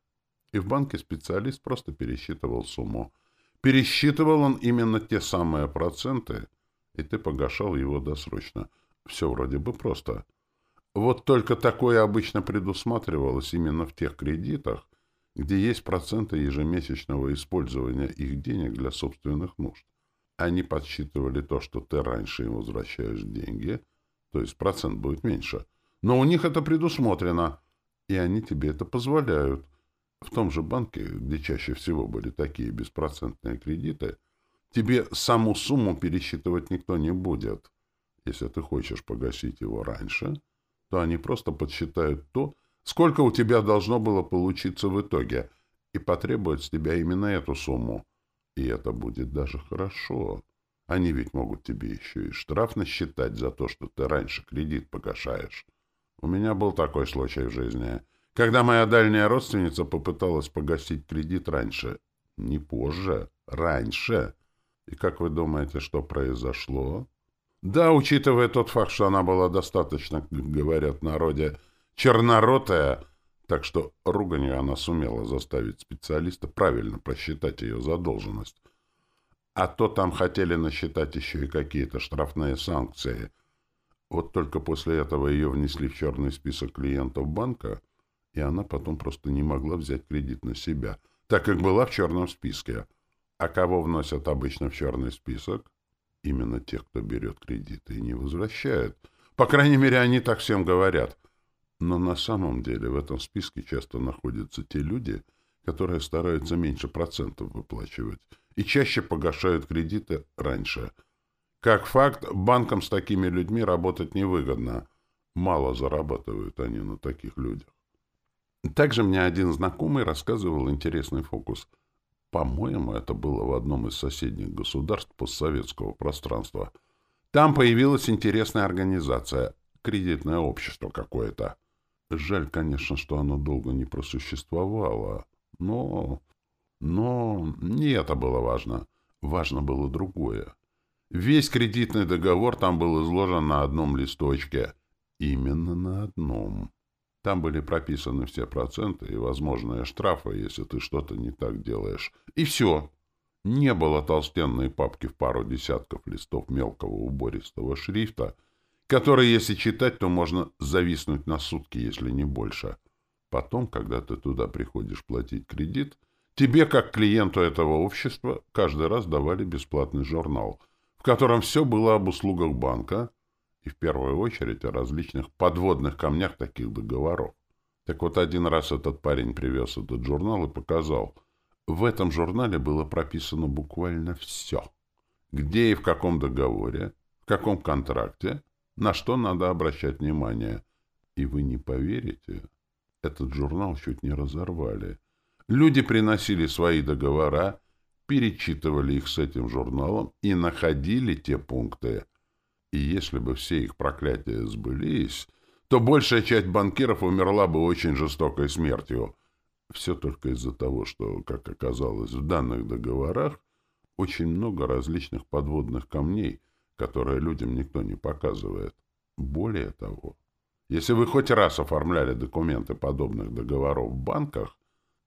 и в банке специалист просто пересчитывал сумму. Пересчитывал он именно те самые проценты, и ты погашал его досрочно. Все вроде бы просто. Вот только такое обычно предусматривалось именно в тех кредитах, где есть проценты ежемесячного использования их денег для собственных нужд. Они подсчитывали то, что ты раньше им возвращаешь деньги, то есть процент будет меньше. Но у них это предусмотрено, и они тебе это позволяют. В том же банке, где чаще всего были такие беспроцентные кредиты, Тебе саму сумму пересчитывать никто не будет. Если ты хочешь погасить его раньше, то они просто подсчитают то, Сколько у тебя должно было получиться в итоге? И потребует с тебя именно эту сумму. И это будет даже хорошо. Они ведь могут тебе еще и штраф насчитать за то, что ты раньше кредит погашаешь. У меня был такой случай в жизни, когда моя дальняя родственница попыталась погасить кредит раньше. Не позже, раньше. И как вы думаете, что произошло? Да, учитывая тот факт, что она была достаточно, говорят в народе, черноротая, так что руганью она сумела заставить специалиста правильно просчитать ее задолженность. А то там хотели насчитать еще и какие-то штрафные санкции. Вот только после этого ее внесли в черный список клиентов банка, и она потом просто не могла взять кредит на себя, так как была в черном списке. А кого вносят обычно в черный список? Именно тех, кто берет кредиты и не возвращает. По крайней мере, они так всем говорят. Но на самом деле в этом списке часто находятся те люди, которые стараются меньше процентов выплачивать и чаще погашают кредиты раньше. Как факт, банкам с такими людьми работать невыгодно. Мало зарабатывают они на таких людях. Также мне один знакомый рассказывал интересный фокус – по-моему, это было в одном из соседних государств постсоветского пространства. Там появилась интересная организация, кредитное общество какое-то. Жаль, конечно, что оно долго не просуществовало, но... Но не это было важно. Важно было другое. Весь кредитный договор там был изложен на одном листочке. Именно на одном. Там были прописаны все проценты и возможные штрафы, если ты что-то не так делаешь. И все. Не было толстенной папки в пару десятков листов мелкого убористого шрифта, который, если читать, то можно зависнуть на сутки, если не больше. Потом, когда ты туда приходишь платить кредит, тебе, как клиенту этого общества, каждый раз давали бесплатный журнал, в котором все было об услугах банка, и в первую очередь о различных подводных камнях таких договоров. Так вот, один раз этот парень привез этот журнал и показал. В этом журнале было прописано буквально все. Где и в каком договоре, в каком контракте, на что надо обращать внимание. И вы не поверите, этот журнал чуть не разорвали. Люди приносили свои договора, перечитывали их с этим журналом и находили те пункты, и если бы все их проклятия сбылись, то большая часть банкиров умерла бы очень жестокой смертью. Все только из-за того, что, как оказалось, в данных договорах очень много различных подводных камней, которые людям никто не показывает. Более того, если вы хоть раз оформляли документы подобных договоров в банках,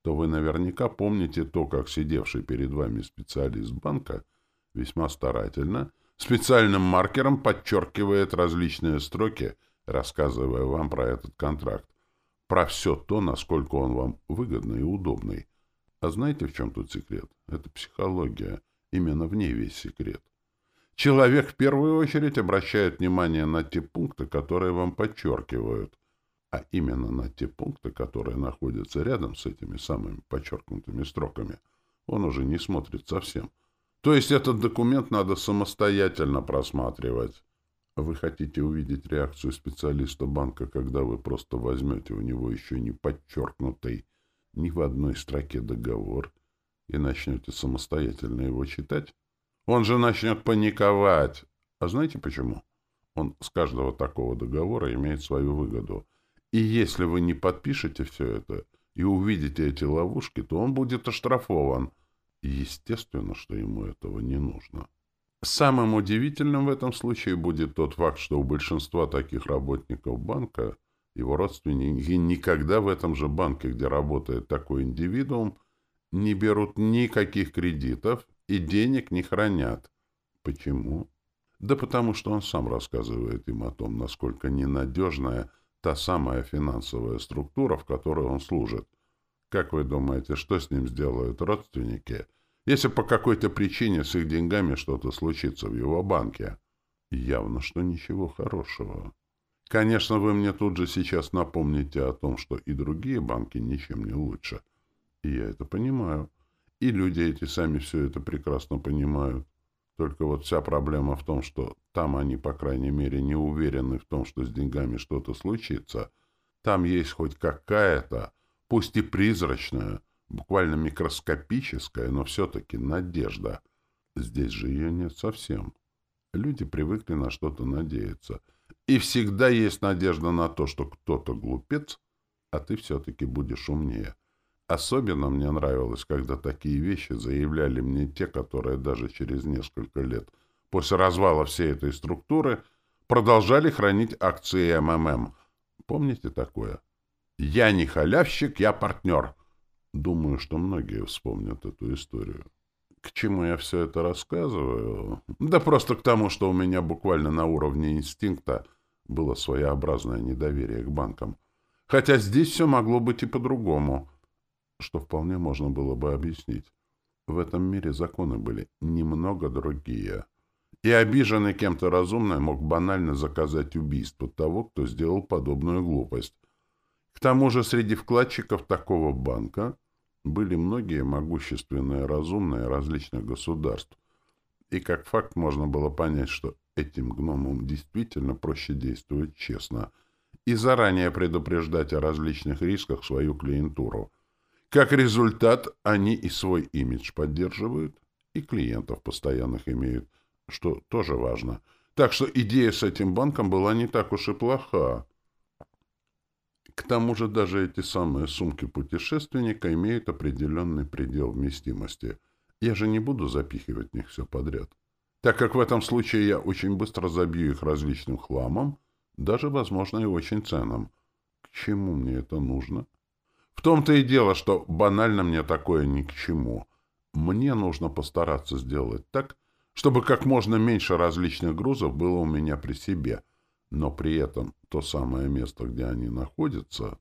то вы наверняка помните то, как сидевший перед вами специалист банка весьма старательно – специальным маркером подчеркивает различные строки, рассказывая вам про этот контракт, про все то, насколько он вам выгодный и удобный. А знаете, в чем тут секрет? Это психология. Именно в ней весь секрет. Человек в первую очередь обращает внимание на те пункты, которые вам подчеркивают, а именно на те пункты, которые находятся рядом с этими самыми подчеркнутыми строками. Он уже не смотрит совсем. То есть этот документ надо самостоятельно просматривать. Вы хотите увидеть реакцию специалиста банка, когда вы просто возьмете у него еще не подчеркнутый ни в одной строке договор и начнете самостоятельно его читать? Он же начнет паниковать. А знаете почему? Он с каждого такого договора имеет свою выгоду. И если вы не подпишете все это и увидите эти ловушки, то он будет оштрафован – естественно, что ему этого не нужно. Самым удивительным в этом случае будет тот факт, что у большинства таких работников банка его родственники никогда в этом же банке, где работает такой индивидуум, не берут никаких кредитов и денег не хранят. Почему? Да потому что он сам рассказывает им о том, насколько ненадежная та самая финансовая структура, в которой он служит. Как вы думаете, что с ним сделают родственники, если по какой-то причине с их деньгами что-то случится в его банке? Явно, что ничего хорошего. Конечно, вы мне тут же сейчас напомните о том, что и другие банки ничем не лучше. И я это понимаю. И люди эти сами все это прекрасно понимают. Только вот вся проблема в том, что там они, по крайней мере, не уверены в том, что с деньгами что-то случится. там есть хоть какая-то, пусть и призрачная, буквально микроскопическая, но все-таки надежда. Здесь же ее нет совсем. Люди привыкли на что-то надеяться. И всегда есть надежда на то, что кто-то глупец, а ты все-таки будешь умнее. Особенно мне нравилось, когда такие вещи заявляли мне те, которые даже через несколько лет после развала всей этой структуры продолжали хранить акции МММ. Помните такое? «Я не халявщик, я партнер». Думаю, что многие вспомнят эту историю. К чему я все это рассказываю? Да просто к тому, что у меня буквально на уровне инстинкта было своеобразное недоверие к банкам. Хотя здесь все могло быть и по-другому, что вполне можно было бы объяснить. В этом мире законы были немного другие. И обиженный кем-то разумный мог банально заказать убийство того, кто сделал подобную глупость. К тому же среди вкладчиков такого банка были многие могущественные разумные различных государств. И как факт можно было понять, что этим гномам действительно проще действовать честно и заранее предупреждать о различных рисках свою клиентуру. Как результат, они и свой имидж поддерживают, и клиентов постоянных имеют, что тоже важно. Так что идея с этим банком была не так уж и плоха. К тому же даже эти самые сумки путешественника имеют определенный предел вместимости. Я же не буду запихивать в них все подряд так как в этом случае я очень быстро забью их различным хламом, даже, возможно, и очень ценным. К чему мне это нужно? В том-то и дело, что банально мне такое ни к чему. Мне нужно постараться сделать так, чтобы как можно меньше различных грузов было у меня при себе, но при этом то самое место, где они находятся,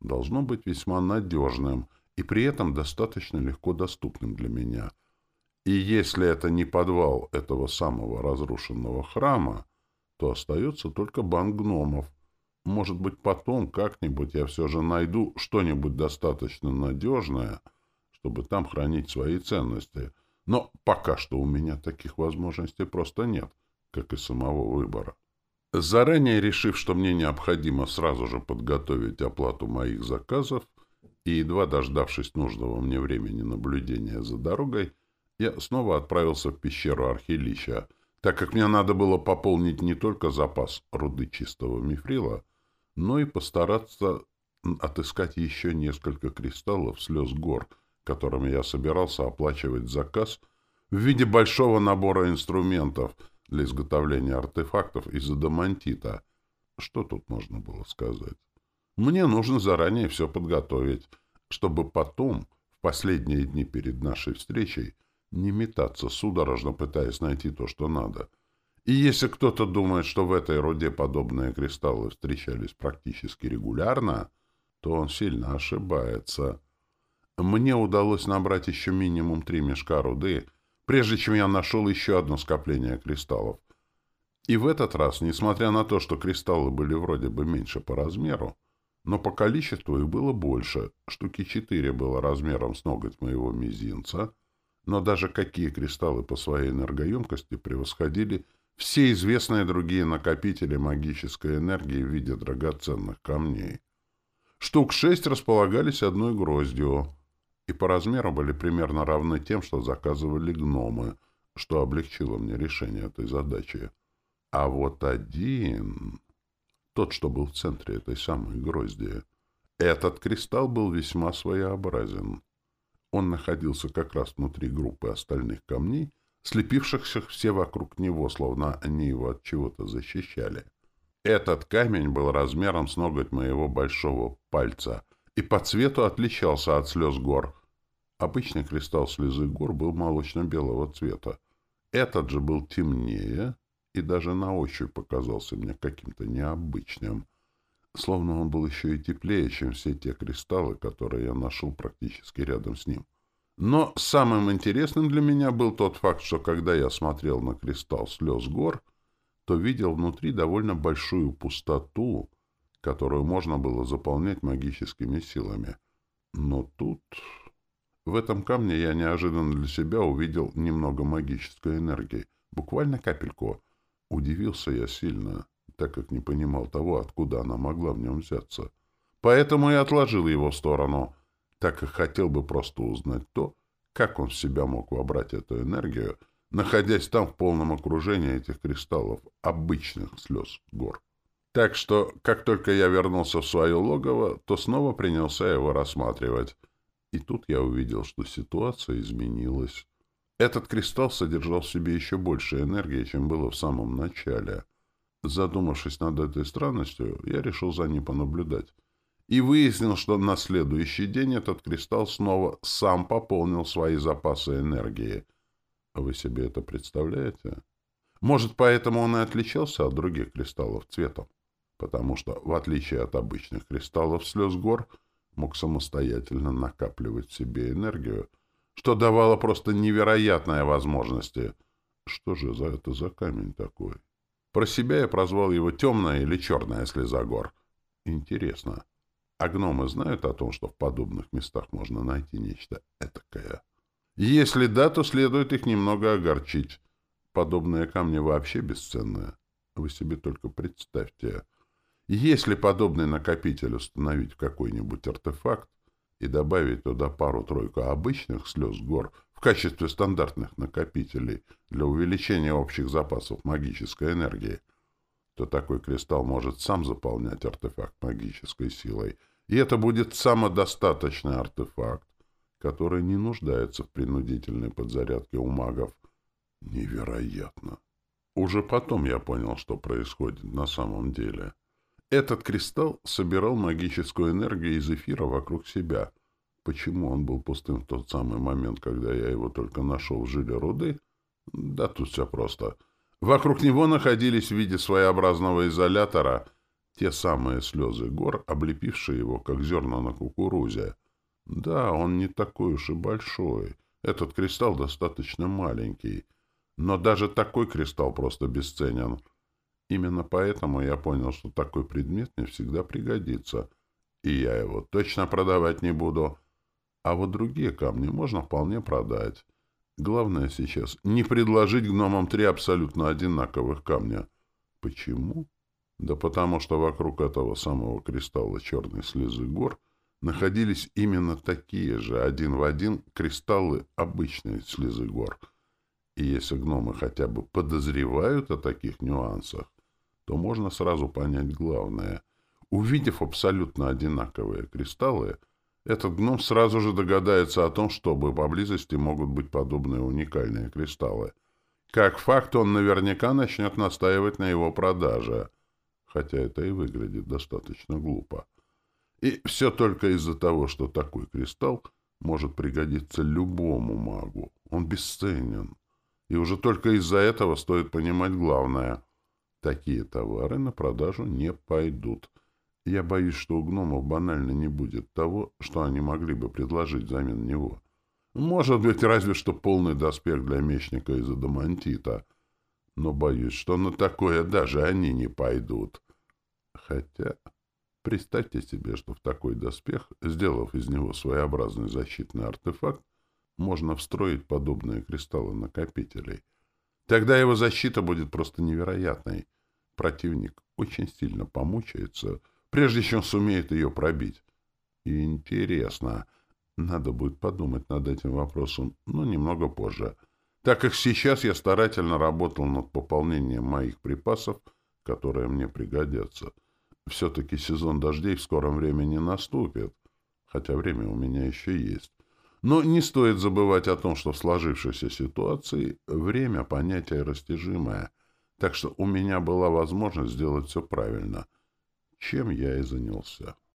должно быть весьма надежным и при этом достаточно легко доступным для меня — и если это не подвал этого самого разрушенного храма, то остается только банк гномов. Может быть, потом как-нибудь я все же найду что-нибудь достаточно надежное, чтобы там хранить свои ценности. Но пока что у меня таких возможностей просто нет, как и самого выбора. Заранее решив, что мне необходимо сразу же подготовить оплату моих заказов, и едва дождавшись нужного мне времени наблюдения за дорогой, я снова отправился в пещеру Архилища, так как мне надо было пополнить не только запас руды чистого мифрила, но и постараться отыскать еще несколько кристаллов слез гор, которыми я собирался оплачивать заказ в виде большого набора инструментов для изготовления артефактов из адамантита. Что тут можно было сказать? Мне нужно заранее все подготовить, чтобы потом, в последние дни перед нашей встречей, не метаться, судорожно пытаясь найти то, что надо. И если кто-то думает, что в этой руде подобные кристаллы встречались практически регулярно, то он сильно ошибается. Мне удалось набрать еще минимум три мешка руды, прежде чем я нашел еще одно скопление кристаллов. И в этот раз, несмотря на то, что кристаллы были вроде бы меньше по размеру, но по количеству их было больше. Штуки четыре было размером с ноготь моего мизинца — но даже какие кристаллы по своей энергоемкости превосходили все известные другие накопители магической энергии в виде драгоценных камней. Штук шесть располагались одной гроздью, и по размеру были примерно равны тем, что заказывали гномы, что облегчило мне решение этой задачи. А вот один, тот, что был в центре этой самой грозди, этот кристалл был весьма своеобразен. Он находился как раз внутри группы остальных камней, слепившихся все вокруг него, словно они его от чего-то защищали. Этот камень был размером с ноготь моего большого пальца и по цвету отличался от слез гор. Обычный кристалл слезы гор был молочно-белого цвета. Этот же был темнее и даже на ощупь показался мне каким-то необычным, словно он был еще и теплее, чем все те кристаллы, которые я нашел практически рядом с ним. Но самым интересным для меня был тот факт, что когда я смотрел на кристалл слез гор, то видел внутри довольно большую пустоту, которую можно было заполнять магическими силами. Но тут... В этом камне я неожиданно для себя увидел немного магической энергии. Буквально капельку. Удивился я сильно так как не понимал того, откуда она могла в нем взяться. поэтому и отложил его в сторону, так как хотел бы просто узнать то, как он в себя мог вобрать эту энергию, находясь там в полном окружении этих кристаллов, обычных слез гор. Так что, как только я вернулся в свое логово, то снова принялся его рассматривать. И тут я увидел, что ситуация изменилась. Этот кристалл содержал в себе еще больше энергии, чем было в самом начале. Задумавшись над этой странностью, я решил за ней понаблюдать. И выяснил, что на следующий день этот кристалл снова сам пополнил свои запасы энергии. Вы себе это представляете? Может, поэтому он и отличался от других кристаллов цветом? Потому что, в отличие от обычных кристаллов слез гор, мог самостоятельно накапливать в себе энергию, что давало просто невероятные возможности. Что же за это за камень такой? Про себя я прозвал его «темная» или «черная слеза гор». Интересно, а гномы знают о том, что в подобных местах можно найти нечто этакое? Если да, то следует их немного огорчить. Подобные камни вообще бесценные. Вы себе только представьте. Если подобный накопитель установить в какой-нибудь артефакт, и добавить туда пару-тройку обычных слез гор в качестве стандартных накопителей для увеличения общих запасов магической энергии, то такой кристалл может сам заполнять артефакт магической силой, и это будет самодостаточный артефакт, который не нуждается в принудительной подзарядке у магов. Невероятно! Уже потом я понял, что происходит на самом деле — этот кристалл собирал магическую энергию из эфира вокруг себя. Почему он был пустым в тот самый момент, когда я его только нашел в жиле руды? Да тут все просто. Вокруг него находились в виде своеобразного изолятора те самые слезы гор, облепившие его, как зерна на кукурузе. Да, он не такой уж и большой. Этот кристалл достаточно маленький. Но даже такой кристалл просто бесценен — Именно поэтому я понял, что такой предмет мне всегда пригодится, и я его точно продавать не буду. А вот другие камни можно вполне продать. Главное сейчас не предложить гномам три абсолютно одинаковых камня. Почему? Да потому что вокруг этого самого кристалла черной слезы гор находились именно такие же, один в один, кристаллы обычной слезы гор. И если гномы хотя бы подозревают о таких нюансах, то можно сразу понять главное. Увидев абсолютно одинаковые кристаллы, этот гном сразу же догадается о том, что поблизости могут быть подобные уникальные кристаллы. Как факт, он наверняка начнет настаивать на его продаже, хотя это и выглядит достаточно глупо. И все только из-за того, что такой кристалл может пригодиться любому магу. Он бесценен. И уже только из-за этого стоит понимать главное. Такие товары на продажу не пойдут. Я боюсь, что у гномов банально не будет того, что они могли бы предложить взамен него. Может быть, разве что полный доспех для мечника из адамантита. Но боюсь, что на такое даже они не пойдут. Хотя, представьте себе, что в такой доспех, сделав из него своеобразный защитный артефакт, можно встроить подобные кристаллы накопителей. Тогда его защита будет просто невероятной противник очень сильно помучается, прежде чем сумеет ее пробить. Интересно. Надо будет подумать над этим вопросом, но немного позже, так как сейчас я старательно работал над пополнением моих припасов, которые мне пригодятся. Все-таки сезон дождей в скором времени наступит, хотя время у меня еще есть. Но не стоит забывать о том, что в сложившейся ситуации время — понятие растяжимое — так что у меня была возможность сделать все правильно, чем я и занялся.